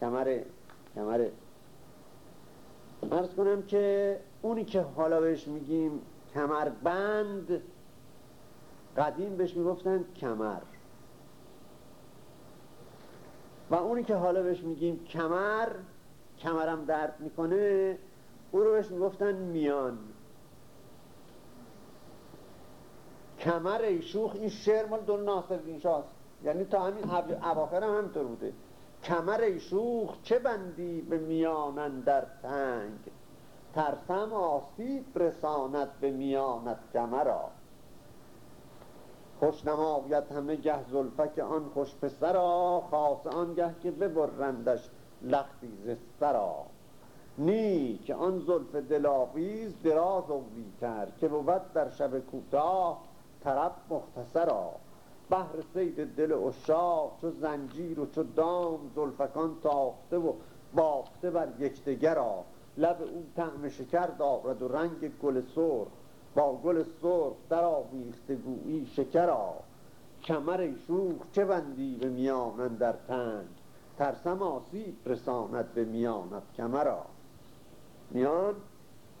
کمر کمر. ارز کنم که اونی که حالا بهش میگیم کمربند قدیم بهش می‌گفتن کمر. و اونی که حالا بهش میگیم کمر کمرم درد می‌کنه او رو بهش می‌گفتن میان. کمر شوخ این شعر مال دون ناصر شاست. یعنی تا همین اواخر هم همینطور بوده. کمر شوخ چه بندی به میانن در تنگ؟ ترسم آسیب رساند به میانت کمرا. خوش نماید همه گه زلفک آن خوش پسرا خاص آنگه که ببرندش لختی زسترا نی که آن زلف دلاویز دراز اولی کرد که بود در شب کوتاه طرب مختصرا. بهر سید دل اشاق چو زنجیر و چو دام زلفکان تاخته و باخته بر یکدیگرا لب او طعم شکر دارد و رنگ گل سرخ. با گل سرخ در آویخته گویی شکرا. کمر شوخ چه بندی به میانن در تنگ؟ ترسم آسیب رساند به میانت کمرا. میان؟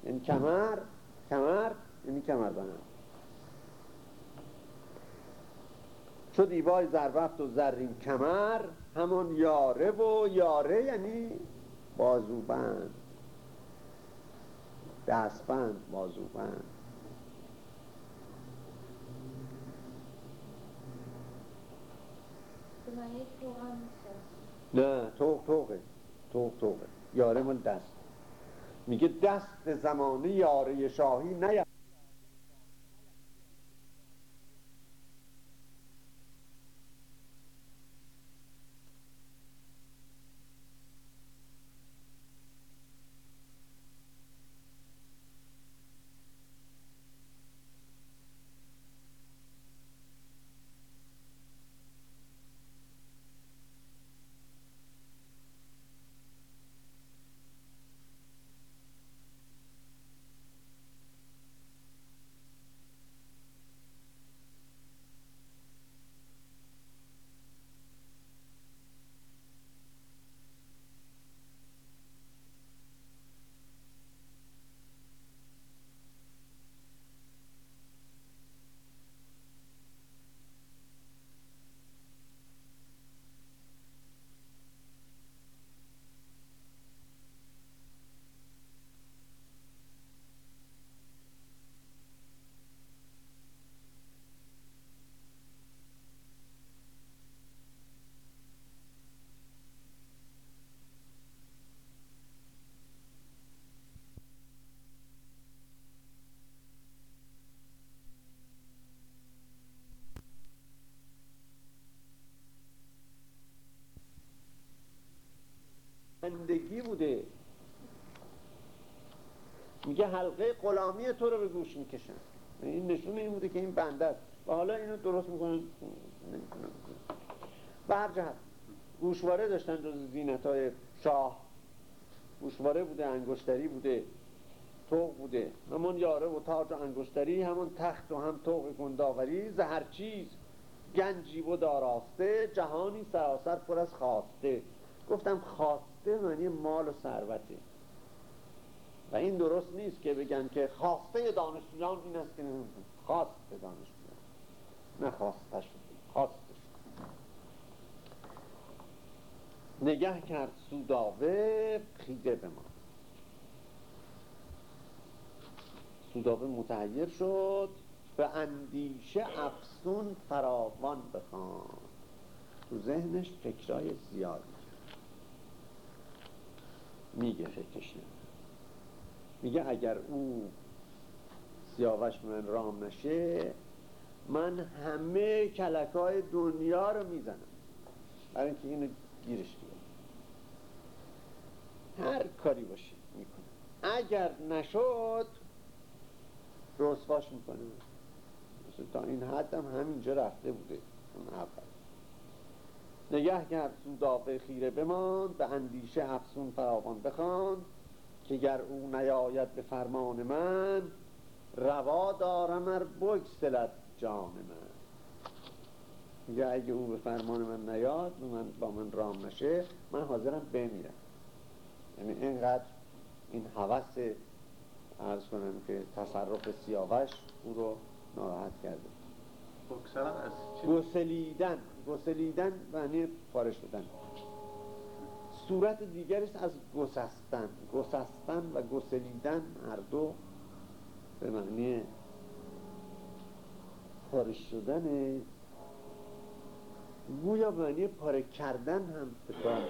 یعنی کمر؟ کمر؟ یعنی کمر بند چو دیبای زربفت و زرین کمر همون یاره و یاره یعنی بازوبند. دستبند بازوبند. نه توق توقه توق توقه یاره من دست. میگه دست زمانه یاره شاهی نه بندگی بوده میگه حلقه غلامی تو رو به گوش می‌کشن. این نشون این بوده که این بنده است. و حالا اینو درست می‌کنن. و هر جهت گوشواره داشتن جز زینت های شاه. گوشواره بوده انگشتری بوده توق بوده. همون یاره و تاج و انگشتری همون تخت و هم توق گنداوری زهر چیز. گنجی و داراسته جهانی سراسر پر از خواسته. گفتم خواسته معنی مال و ثروته. و این درست نیست که بگن که خواسته دانشجویان این است که خواست دانشجویان. نه خواستش. خواستش. نگه کرد سوداوه خیره به ما. سوداوه متحیر شد به اندیشه افسون فراوان بخوان. تو ذهنش فکرای زیاد میگه فکرش میگه اگر او سیاوش من رام نشه من همه کلکای دنیا رو می‌زنم. برای اینکه اینو گیرش هر کاری باشه می‌کنه. اگر نشد رسواش می‌کنه. تا این حد هم همینجا رفته بوده. اون اول. نگه کرد سوداقه خیره بماند به اندیشه افسون فراوان بخواند. که گر او نیاید به فرمان من روا دارم ار بگسلد جان من. یا اگه او به فرمان من نیاد من با من رام نشه من حاضرم بمیرم. یعنی اینقدر این حوث ارز کنم که تصرف سیاوش او رو ناراحت کرده. گسلیدن. گسلیدن معنی پاره شدن. صورت دیگرش از گسستن. گسستن و گسلیدن هر دو به معنی پاره شدن گویا معنی پاره کردن هم به کار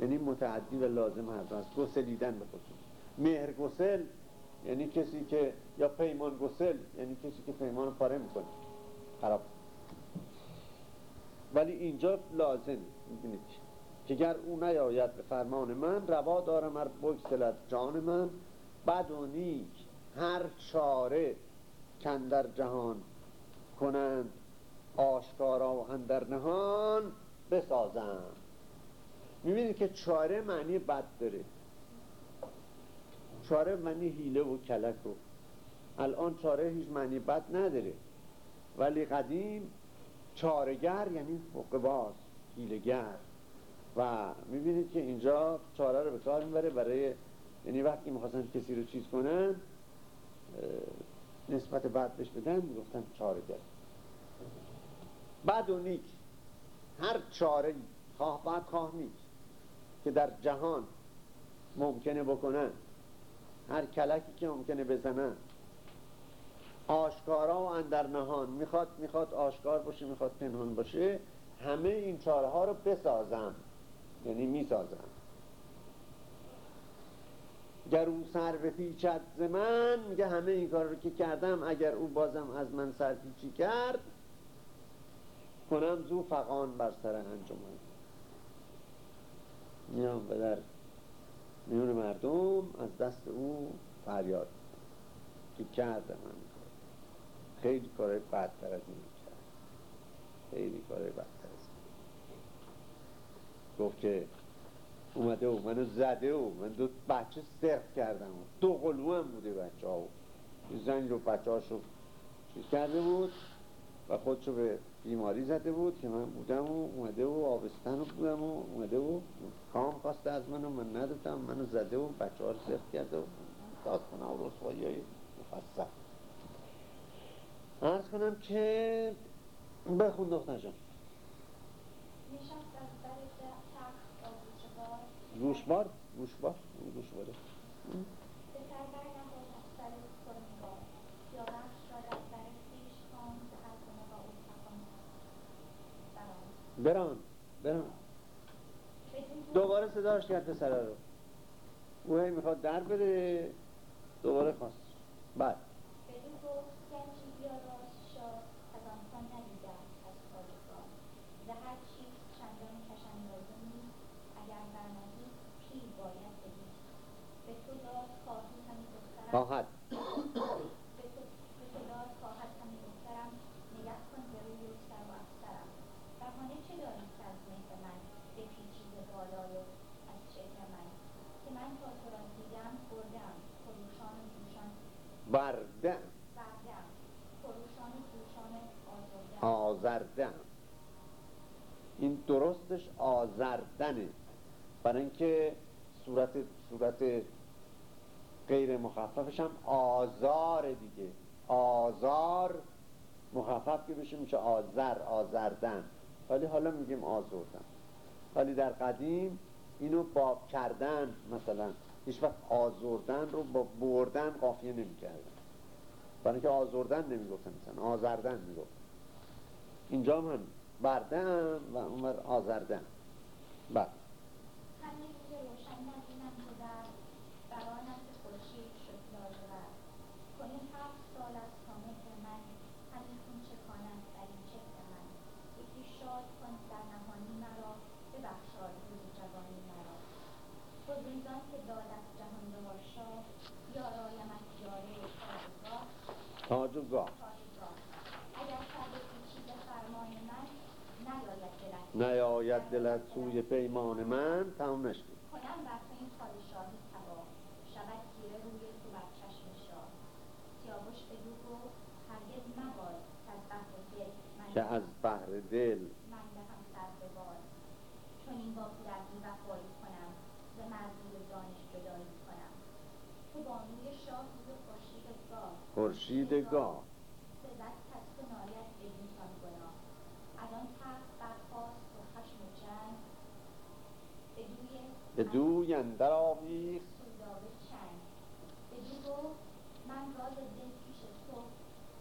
یعنی متعدی و لازم هر دو است. گسلیدن به خصوص. مهر گسل یعنی کسی که یا پیمان گسل یعنی کسی که پیمان پاره می‌کنه. خراب. ولی اینجا لازم می‌بینید که گر او نیاید به فرمان من روا دارم هر بگسلت جان من. بد و نیک هر چاره کندر جهان کنند آشکارا و اندر نهان بسازم می‌بینید که چاره معنی بد داره. چاره معنی هیله و کلک و الان چاره هیچ معنی بد نداره. ولی قدیم چارگر یعنی حقباز هیلگر و می‌بینید که اینجا چاره رو به کار می‌بره برای یعنی وقتی می‌خواستن کسی رو چیز کنن نسبت بد بهش بدن می‌گفتن چارگر بد و نیک. هر چاره خواه بد خواه نیک که در جهان ممکنه بکنن هر کلکی که ممکنه بزنن آشکارا و اندر نهان. می‌خواد می‌خواد آشکار باشه می‌خواد پنهان باشه. همه این چاره ها رو بسازم. یعنی می‌سازم. گر او سر پیچد ز من میگه همه این کار رو که کردم اگر او بازم از من سرپیچی کرد کنم زو فقان بر سر انجمن. میام به در میون مردم از دست او فریاد. که کرده من. خیلی کارهای بدتر از این کرد خیلی کارهای بدتر از گفت که اومده و منو زده و من دو بچه سرخ کردم و دو قلو هم بوده بچه ها و زنگ رو بچه هاشو چیز کرده بود و خودشو به بیماری زده بود که من بودم و اومده و آبستن بودم و اومده و کام خواسته از منو من ندادم منو زده و بچه ها رو سرخ کرده و داد کنم و رسوایی های مفصل. عرض کنم که بخون دختر جان. گوشبار گوشبار گوشباره بران بران. دوباره صداش کرد پسره رو. او هی می‌خواد در بره دوباره خواست. بعد. خواهد. آزردن این درستش آزردنه. برای اینکه صورت صورت غیر مخففش هم آزار دیگه. آزار مخفف که بشه میشه آزر آزردن. ولی حالا میگیم آزردن. ولی در قدیم اینو باب کردن مثلا هیچ وقت آزردن رو با بردن قافیه نمی‌کردن. برای اینکه آزردن نمی‌گفتن مثلا آزردن می‌گفتن. اینجا هم بردن و اونور آزردن. بله همه روز روشن نبینم که در برانم که خورشید شد لاجورد کنون هفت سال از کامل من همین خون چکانم در این چهر من یکی شاد کن در نهانی مرا ببخشای روز جوانی مرا بزرگان که دادت جهان به شاه بیارایم از جاره کارگاه تاج و گاه کارگاه اگر سر پیچیده فرمان من نیاید دلت نیاید دلت سوی پیمان من تمام نشد. بر تو این پادشاهی تباه شود تیره روی تو بر چشم شاه سیاوش گفت هرگز مباد که از بحر دل. من دهم سر به باد. چون این با بی وفایی کنم ز و دانش جدایی کنم. تو بانوی شاه روز خورشید گاه. خورشید گاه سزد کز تو ناید بدینسان گناه از آن تخت برخاست و خشم و جنگ به دوی به دوی اندر آویخت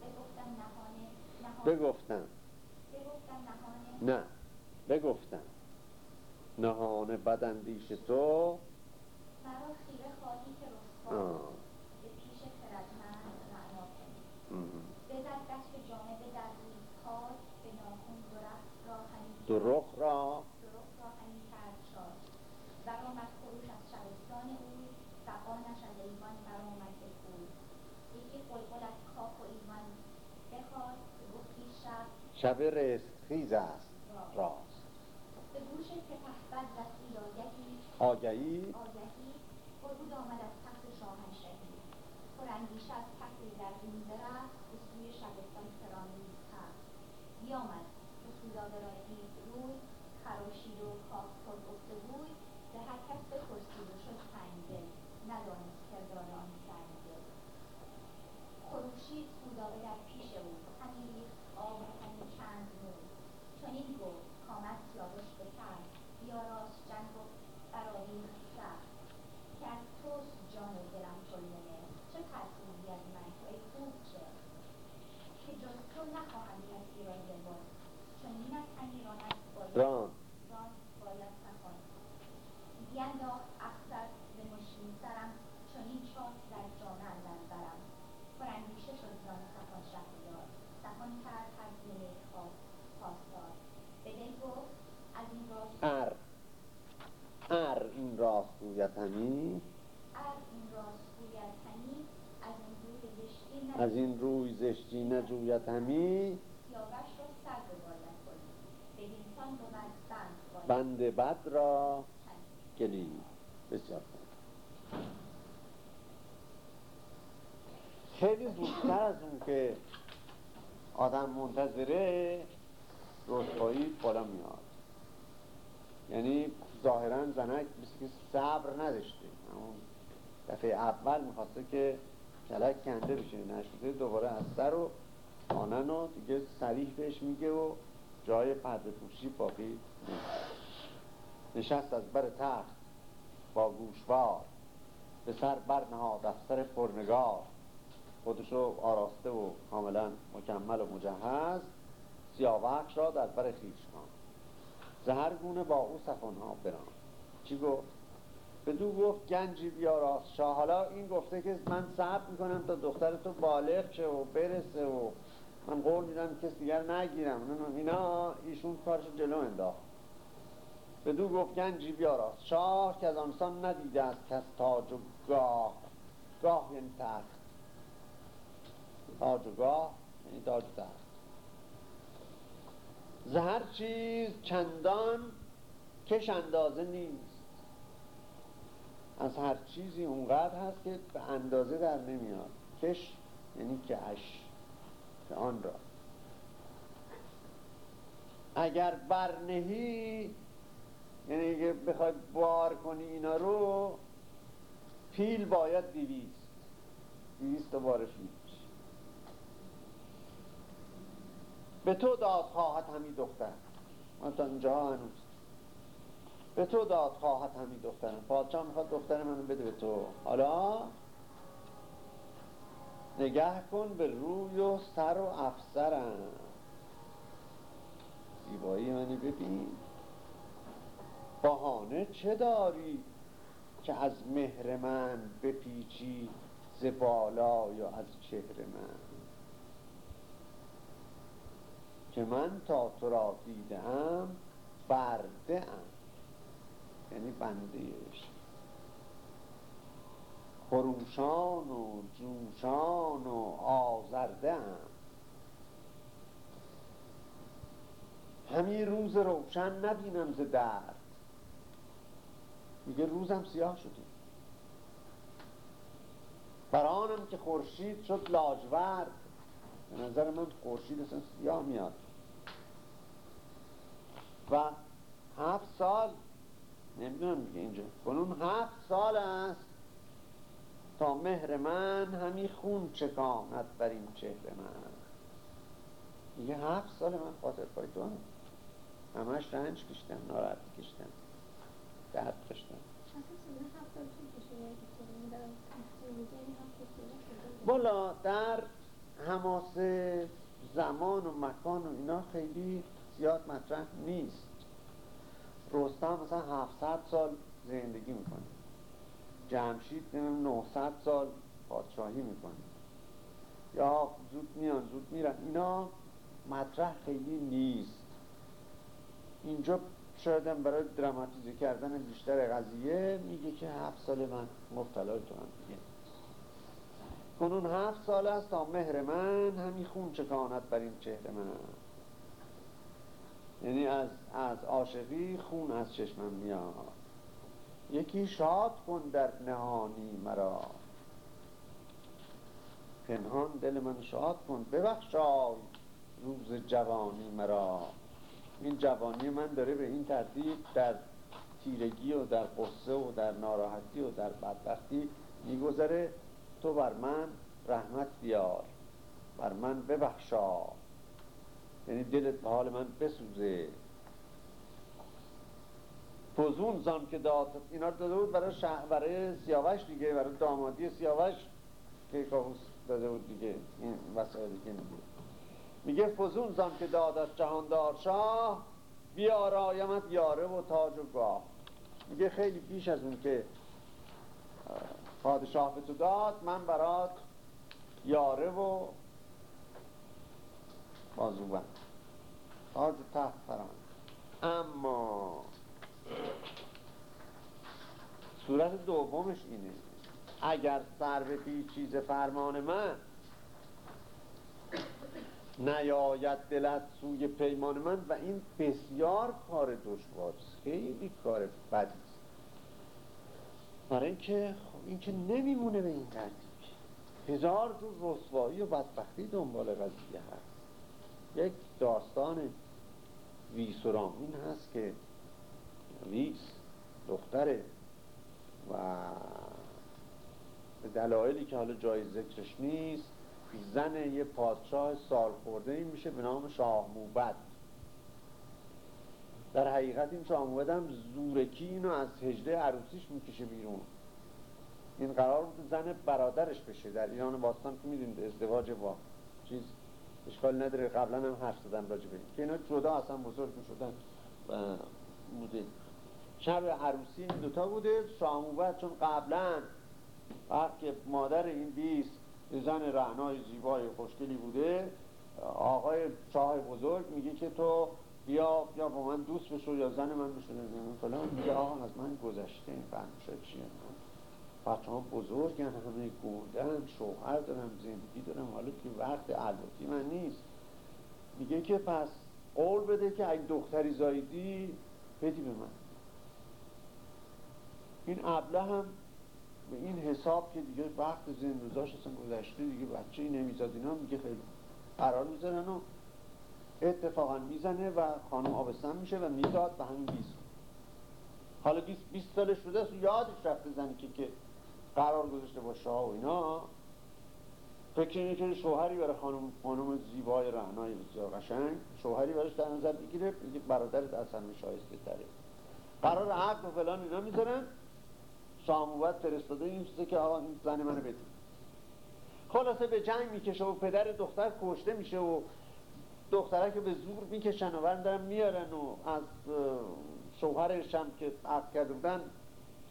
بگفتم نهانه نهانه نهانه نه بگفتم نهان بدندیش تو مرا خیره خواهی که رسوا. به پیش خردمند کنی ام. بزد دست جانب در روی کار به ناخون درخت را همی دو رخ را درخت را همی کرد شاد برآمد خروش از شبستان اوی فغانش از ایوان برآمد به کوی یکی قلقل از کاخ و ایوان بخواست گفتی شب رستخیز است. راست. به گوش سپهبد رسید آگهی؟ آگهی فرود آمد از تخت شاهنشهی پراندیشه از تخت در رفت به سوی شبستان فرامید تخت بیامد. دید روی خراشید و کاخ پر گفتگوی به هر کس بپرسید و شد تنگدل ندانست کردار آن سنگدل خروشید سودابه در پیش او همی ریخت آب و همی چند نور چنین گفت کامد سیاوش به تخت بیاراست جنگ و برآویخت سخت که از توست جان و دلم چلمنه چه ترسیدی از من تو ای خوب چه که جز تو نخواهم کسی را زبان چنینت همی راند باید ران ران باید نکن بینداخت اختر ز مشکین سرم چنین چاک در جامه اندر برم پراندیشه شد زان سخن شهریار. سخن کرد هر گونه خواست پاسدار. به دل گفت از این راز ار ار این راست گوید همی از این راست گوید همی از این روی زشتی نه از این روی زشتی نجوید همی سیاوش را سر بباید کنی. بدینسان بود بند باید بند بد را گلی بسیار. خیلی زودتر از اون که آدم منتظره رسوایی بالا میاد. یعنی ظاهرا زنک مثل که صبر نداشته. دفعه اول می‌خواسته که کلک کنده بشه نشده دوباره از سر و آنن و دیگه سریح بهش میگه و جای پرده پوشی باقی نمیشه نشست از بر تخت با گوشوار به سر برنهاد افسر پرنگار. خودشو آراسته و کاملا مکمل و مجهز سیاوخش را در بر خویش خواند. زهر گونه با او سخنها بران چی گفت؟ بدو گفت گنجی بیاراست شاه حالا این گفته که من صبر می‌کنم تا دختر تو بالغ شه و برسه و من قول میدم کسی دیگر نگیرم. اینا ایشون کارش جلو انداخت. بدو گفت گنجی بیاراست شاه که از آنسان ندیده است از تاج و گاه. گاه یعنی تخت. تاج و گاه یعنی تاج و زهر چیز چندان کش اندازه نیست. از هر چیزی اونقدر هست که به اندازه در نمیاد. کش یعنی کش. که آن را. اگر برنهی یعنی اگه بخوای بار کنی اینا رو پیل باید دیویست دیویست تا بار پیل به تو داد خواهد همی دختر. من تا اینجا هنوز. به تو داد خواهد همی دخترم پادشاه می‌خواد دختر منو بده به تو. حالا نگه کن به روی و سر و افسرم. زیبایی منی ببین. بهانه چه داری که از مهر من بپیچی ز بالا یا از چهر من؟ که من تا تو را دیدم برده ام یعنی بندهش. خروشان و جوشان و آزرده هم همین روز روشن نبینم ز درد. میگه روزم سیاه شده. برانم که خورشید شد لاجورد. به نظر من خورشید اصلا سیاه میاد. و هفت سال نمی‌دونم میگه اینجا. کنون هفت سال است تا مهر من همی خون چکاند بر این چهره من. میگه هفت سال من خاطر پای تو هم. همش رنج کشتم ناراحتی کشتم. کشتم بالا در حماس زمان و مکان و اینا خیلی زیاد مطرح نیست. رستم مثلا 700 سال زندگی می‌کنه. جمشید 900 سال پادشاهی می‌کنه. یا زود میان زود میرن. اینا مطرح خیلی نیست. اینجا شاید برای دراماتیزه کردن بیشتر قضیه میگه که هفت سال من مبتلای تو هم دیگه. کنون هفت سال است تا مهر من همی خون چکاند بر این چهره من. یعنی از, از عاشقی خون از چشمم میاد. یکی شاد کن در نهانی مرا. پنهان دل من شاد کن ببخشای روز جوانی مرا. این جوانی من داره به این ترتیب در تیرگی و در قصه و در ناراحتی و در بدبختی میگذره. تو بر من رحمت بیار. بر من ببخشا. یعنی دلت به حال من بسوزه. فزون زان که داد. اینا رو داده بود برای, برای سیاوش دیگه برای دامادی سیاوش. که داده بود دیگه. این وسائل که میگه میگه فزون زان که داد از جهاندار شاه بیارایمت یاره و تاج و گاه. میگه خیلی پیش از اون که پادشاه به تو داد من برات یاره و بازوبند. تاج و تحت فران اما صورت دومش اینه. اگر سر به چیز فرمان من نیاید دلت سوی پیمان من و این بسیار کار دشوارست. خیلی کار بدی است برای اینکه خب این که نمیمونه به این ترتیب هزار جور رسوایی و بدبختی دنبال قضیه هست. یک داستان ویس و رامین هست که ویس دختره و دلایلی که حالا جای ذکرش نیست زن یه پادشاه سال خورده این میشه به نام شاه موبد. در حقیقت این شاه موبد هم زورکی اینو از هجده عروسیش می‌کشه بیرون. این قرار بود زن برادرش بشه. در ایران باستان که می‌دونید ازدواج با چیز اشکال نداره. قبلا هم حرف زدم راجع به که اینا جدا اصلا بزرگ می‌شدن بوده. شب عروسی این دوتا بوده. شاموبت چون قبلا وقتی مادر این بیست زن رعنای زیبای خوشگلی بوده آقای شاه بزرگ میگه که تو بیا یا با من دوست بشو یا زن من بشو فلان. میگه آقا از من گذشته این فهمشه چیه؟ بچه ها بزرگن همه گردن شوهر دارم زندگی دارم حالا که وقت الباتی من نیست. میگه که پس قول بده که اگه دختری زایدی بدی به من. این ابله هم این حساب که دیگه وقت زندوزاش اصلا گذشته دیگه بچه ای نمیزاد اینا میگه خیلی قرار می‌ذارن و اتفاقا می‌زنه و خانم آبستن میشه و می‌داد به همین 20 حالا 20 20 سالش شده است یادش رفته زنی که که قرار گذاشته با شاه و اینا. فکر اینه که شوهری برای خانم خانم زیبای رعنای بسیار قشنگ. شوهری براش در نظر بگیره برادرت همه شایسته تره. قرار عقد و فلان اینا می‌ذارن. ساموت فرستاده این چیزه که آقا این زن منو بدید. خلاصه به جنگ می‌کشه و پدر دختر کشته میشه و دختره که به زور می‌کشن و دارن میارن و از شوهرش هم که عقد کرده بودن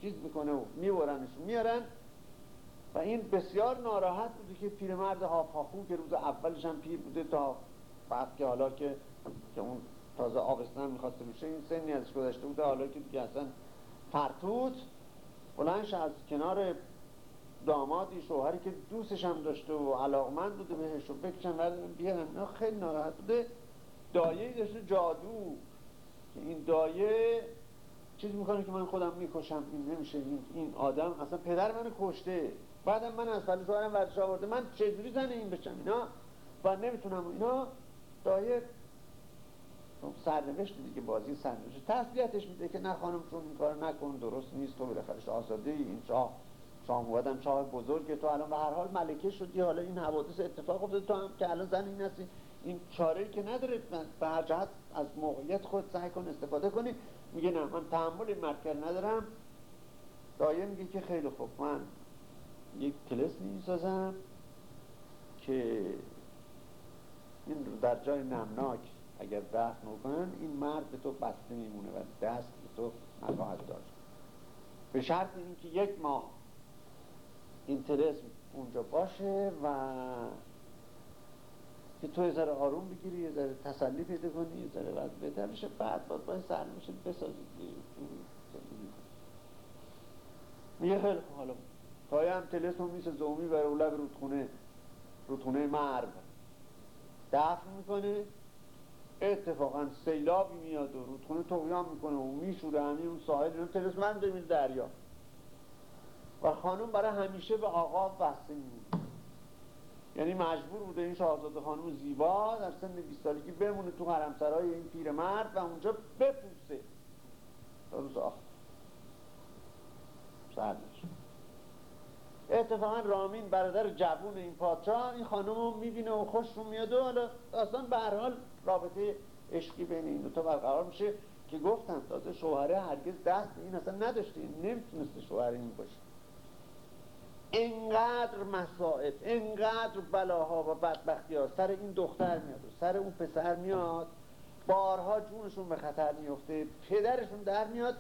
چیز می‌کنه و میبرنش. میارن و این بسیار ناراحت بوده که پیرمرد هاپاخو که روز اولش هم پیر بوده تا بعد که حالا که که اون تازه آبستن می‌خواسته بشه این سنی ازش گذشته بوده حالا که دیگه اصلا فرتوت بلنش از کنار دامادی شوهری که دوستش هم داشته و علاقمند بوده بهش و بکشن بردارن بیارن. نه خیلی ناراحت بوده. دایه داشته جادو. که این دایه چیز می‌کنه که من خودم می‌کشم. این نمیشه. این, آدم اصلا پدر منو کشته. بعدم من از فلسفه ورش آورده. من چجوری زن این بشم؟ اینا؟ و نمی‌تونم. اینا دایه سرنوشت دیگه بازی سرنوشت. تسلیتش میده که نه خانم چون این کار نکن درست نیست. تو بالاخره آزاده ای این شاه شاه موادم شاه بزرگ. تو الان به هر حال ملکه شدی. حالا این حوادث اتفاق افتاده. تو هم که الان زن این هستی این چاره که نداره به هر جهت از موقعیت خود سعی کن استفاده کنی. میگه نه من تحمل این مرکل ندارم. دایه میگه که خیلی خوب. من یک کلس می‌سازم که این در جای نمناک اگر دست نکنن این مرد به تو بسته میمونه و دست به تو نخواهد داشت. به شرط اینکه یک ماه این تلسم اونجا باشه و که تو یه ذره آروم بگیری یه ذره تسلی پیدا کنی یه ذره بعد بهتر بشه بعد باید باید میشه بسازید میگه خیلی حالا پای هم تلسم میسه زومی برای اولب رودخونه رودخونه مرب دفن می‌کنه. اتفاقا سیلابی میاد و رودخونه تویان می‌کنه و میشوره همین اون ساحل. اینا تلسم من دریا. و خانم برای همیشه به آقا بسته میمونه. یعنی مجبور بوده این شاهزاده خانم زیبا در سن 20 سالگی بمونه تو حرمسرای این پیرمرد و اونجا بپوسه. تا روز آخر. سردش اتفاقا رامین برادر جوون این پادشاه این خانم رو می‌بینه و خوش رو میاد و حالا اصلا به حال رابطه عشقی بین این تا برقرار میشه که گفتم تازه شوهره هرگز دست این اصلا نداشته. نمی‌تونسته شوهر این باشه انقدر مسائب انقدر بلاها و بدبختی ها سر این دختر میاد و سر اون پسر میاد. بارها جونشون به خطر میفته پدرشون در میاد.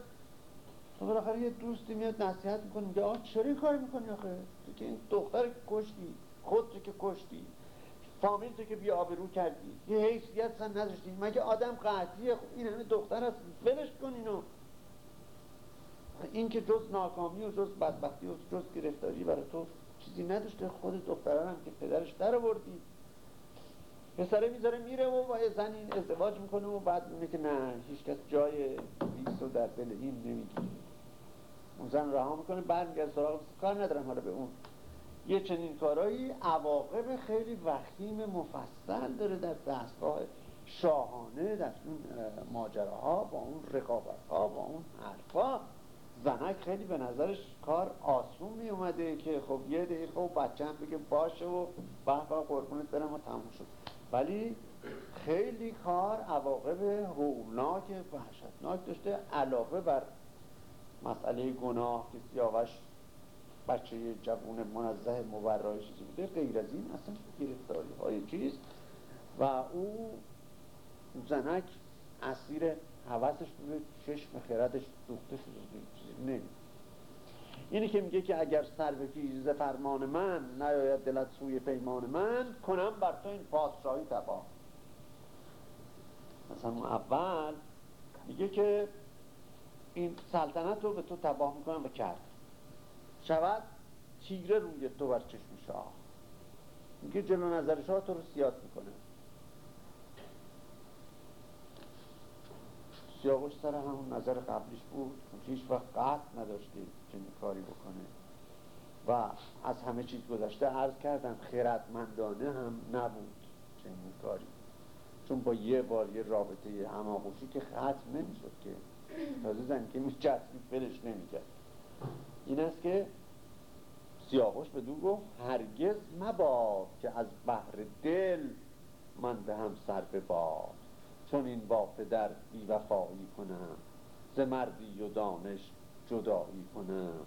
تو بالاخره یه دوستی میاد نصیحت می‌کنه میگه آه چرا این کار می‌کنی آخه؟ تو که این دختر کشتی خود که کشتی. فامیل تو که بیا آبرو کردی. یه حیثیت سن نداشتی مگه آدم قطعیه این همه دختر هست؟ ولش کن اینو. این که جز ناکامی و جز بدبختی و جز گرفتاری برای تو چیزی نداشته. خود دختران هم که پدرش در آوردی. پسره می‌ذاره میره و با زن این ازدواج می‌کنه و بعد میگه که نه هیچکس جای ویس رو در دل این نمی‌گیره اون زن رها می‌کنه برمیگرد سراغ کار ندارم حالا به اون. یه چنین کارایی عواقب خیلی وخیم مفصل داره در دستگاه شاهانه در اون ماجراها با اون رقابت ها با اون حرفا زنک خیلی به نظرش کار آسون می اومده که خب یه دقیقه و بچه هم بگه باشه و به قربونت برم و تموم شد. ولی خیلی کار عواقب هولناک وحشتناک داشته علاوه بر مسئله گناه که سیاوش بچه جوون منزه مبرای چیزی بوده غیر از این اصلا گرفتاری های چیز. و او زنک اسیر حوثش بوده چشم خیرتش دوخته شده نه اینی که میگه که اگر سر به فرمان من نیاید دلت سوی پیمان من کنم بر تو این پادشاهی تباه. مثلا اول میگه که این سلطنت رو به تو تباه می‌کنم و کرد. شود تیره روی تو بر چشم شاه. میگه جلو نظر شاه تو رو سیاد می‌کنه. سیاوش سر همون نظر قبلیش بود. هیچ وقت قطع نداشته چنین کاری بکنه. و از همه چیز گذشته عرض کردم خیرتمندانه هم نبود چنین کاری. چون با یه بار یه رابطه هماغوشی که ختم نمی‌شد که. تازه زن که میچسبید نمی‌کرد. این است که سیاوش به دو گفت هرگز مباد که از بحر دل من به هم سر بباد. چون این با پدر بیوفایی کنم ز مردی و دانش جدایی کنم.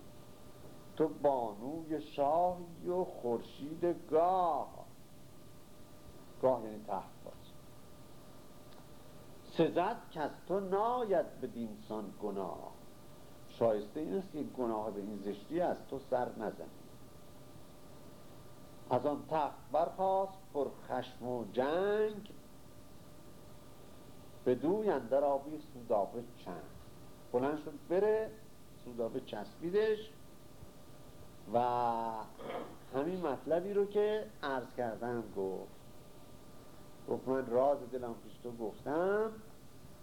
تو بانوی شاهی و خورشید گاه. گاه یعنی تحت باز. سزد که از تو ناید به دینسان گناه. شایسته این است که گناه به این زشتی از تو سر نزنی از آن تخت برخواست پر خشم و جنگ. به دوی اندر آبی سودابه چند. بلند شد بره سودابه چسبیدش و همین مطلبی رو که عرض کردم گفت. گفت من راز دلم پیش تو گفتم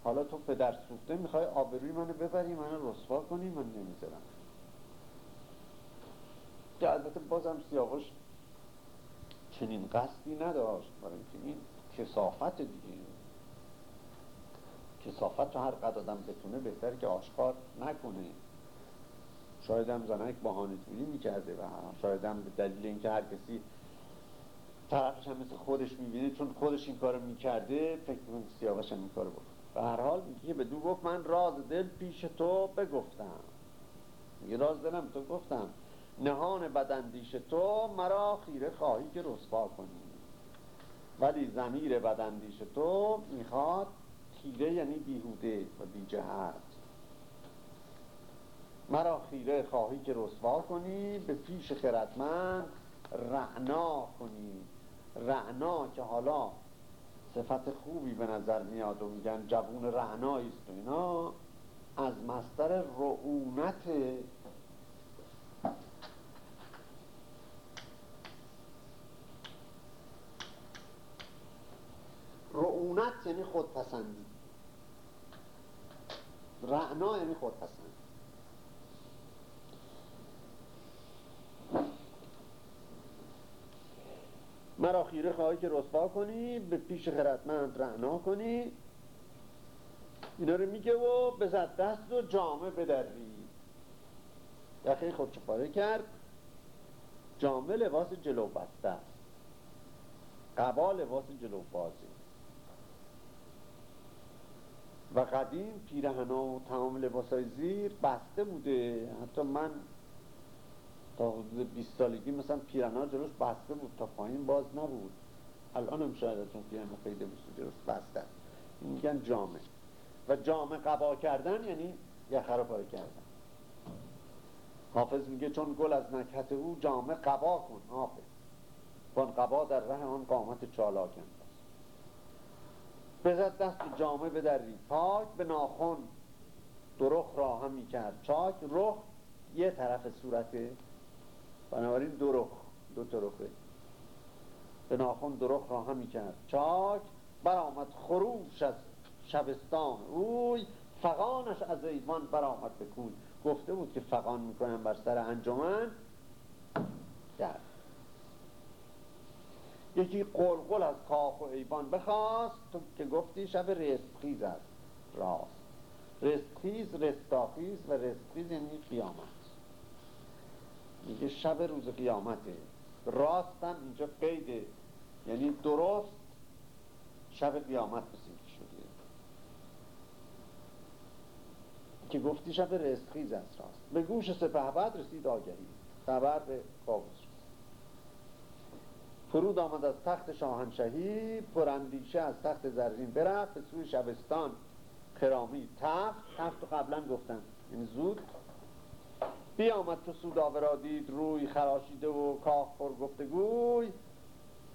حالا تو پدر سوخته می‌خوای آبروی منو ببری منو رسوا کنی من نمی‌ذارم. که البته بازم سیاوش چنین قصدی نداشت برای اینکه این کسافت دیگه. کسافت رو هر قدر آدم بتونه بهتر که آشکار نکنه. شاید هم زنک بهانه جویی می‌کرده و شاید هم به دلیل اینکه هر کسی طرفش هم مثل خودش می‌بینه چون خودش این کارو می‌کرده فکر کنم سیاوش هم این کارو بکنه. به هر حال میگه به دو گفت من راز دل پیش تو بگفتم. میگه راز دلم تو گفتم. نهان بدندیش تو مرا خیره خواهی که رسوا کنی. ولی زمیر بدندیش تو می‌خواد خیره یعنی بیهوده و بی جهت مرا خیره خواهی که رسوا کنی به پیش خردمند رعنا کنی. رعنا که حالا صفت خوبی به نظر میاد و میگن جوون رعنایی است و اینا. از مستر رعونت رعونت یعنی خودپسندی. رعنا یعنی خودپسندی. مرا خیره خواهی که رسوا کنی به پیش خردمند رعنا کنی. اینا رو میگه و بزد دست و جامه بدری یخی خود پاره کرد. جامه لباس جلو بسته است. قبا لباس جلو بازی و قدیم پیرهنا و تمام لباس های زیر بسته بوده. حتی من تا حدود 20 سالگی مثلا پیرنا جلوش بسته بود تا پایین باز نبود. الان هم شاید از اون پیرنا پیدا بشه جلوش بسته. میگن جامه. و جامه قبا کردن یعنی رو پاره کردن. حافظ میگه چون گل از نکهت او جامه قبا کن حافظ. کن قبا در ره آن قامت چالاکن بزد دست جامه به دری پاک به ناخن. درخ را هم می‌کرد چاک رخ یه طرف صورته بنابراین دو رخ دو تا رخه به ناخن درخ را همی کرد چاک برآمد خروش از شبستان. اوی فقانش از ایوان برآمد به کوی. گفته بود که فقان می‌کنم بر سر انجمن. در. یکی قلقل از کاخ و ایوان بخواست تو که گفتی شب رزقخیز است. راست. رزقخیز رستاخیز و رزقخیز یعنی قیامت. میگه شب روز قیامته. راستم اینجا قیده. یعنی درست شب قیامت بسید شده. که گفتی شب رزقخیز است راست. به گوش سپه رسید آگهی. خبر به قابوس فرود آمد از تخت شاهنشهی پراندیشه از تخت زرین برفت به سوی شبستان. خرامی تفت. تفت قبلا گفتن. این زود بیامد تو سوداوه را دید روی خراشیده و کاخ پر گفتگوی.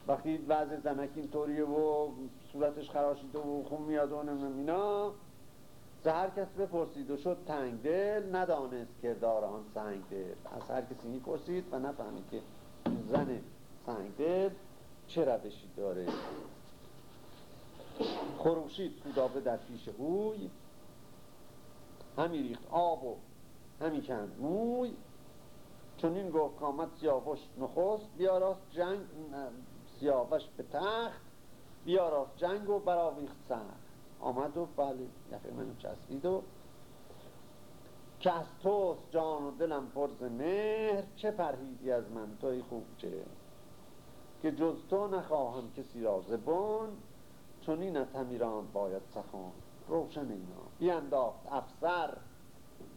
وقتی وضع زنک اینطوریه و صورتش خراشیده و خون میاد و اینا. هر کس بپرسید و شد تنگ دل ندانست کردار آن سنگ دل. از هر کسی می‌پرسید و نفهمید که زن سنگ دل چه روشی داره. خروشید سودابه در پیش اوی همی ریخت آب و همی کند. موی چون این گفت کامت سیاوش نخست بیاراست جنگ سیاوش به تخت بیاراست جنگ و براویخت سر آمد و بله یقه منو چسبید و که از توست جان و دلم پرز مهر چه پرهیدی از من توی خوب چه که جز تو نخواهم کسی را زبون چون این همیران باید سخون روشن اینا. بیانداخت افسر.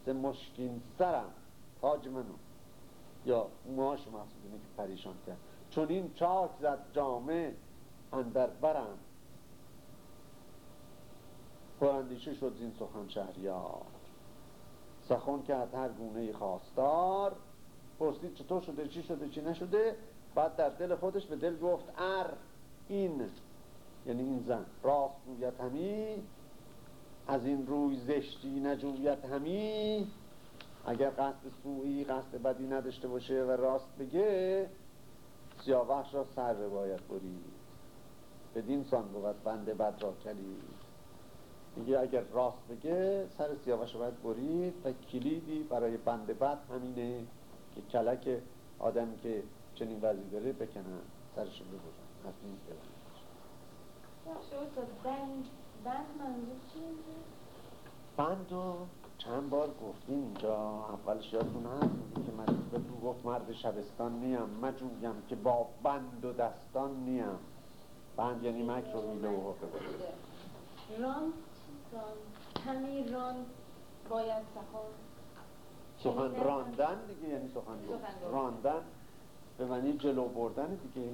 ز مشکین سرم تاج منو. یا موهاش محصول اینه که پریشان کرد. چون این چاک زد جامعه اندر برم. پراندیشه شد زین سخن شهریار. سخن کرد هر گونه خواستار. پرسید چطور شده چی شده چی نشده. بعد در دل خودش به دل گفت ار این. یعنی این زن. راست گوید همی از این روی زشتی نجویت همی. اگر قصد سوئی قصد بدی نداشته باشه و راست بگه سیاوخش را سر باید برید. بدین سان بود بند بد را کلید. میگه اگر راست بگه سر سیاوش باید برید و کلیدی برای بند بد همینه که کلک آدمی که چنین وضعی داره بکنن سرش ببرن از این بند بند منظور بند و چند بار گفتیم اینجا. اولش یادتون هست که من به تو گفت مرد شبستان نیم. مجویم که با بند و دستان نیم. بند یعنی مکر و میله و حقه ران همه ران باید سخن. سخن راندن دیگه یعنی سخن راندن به معنی جلو بردن دیگه.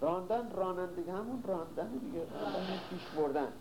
راندن رانندگی همون راندن دیگه. راندن پیش بردن.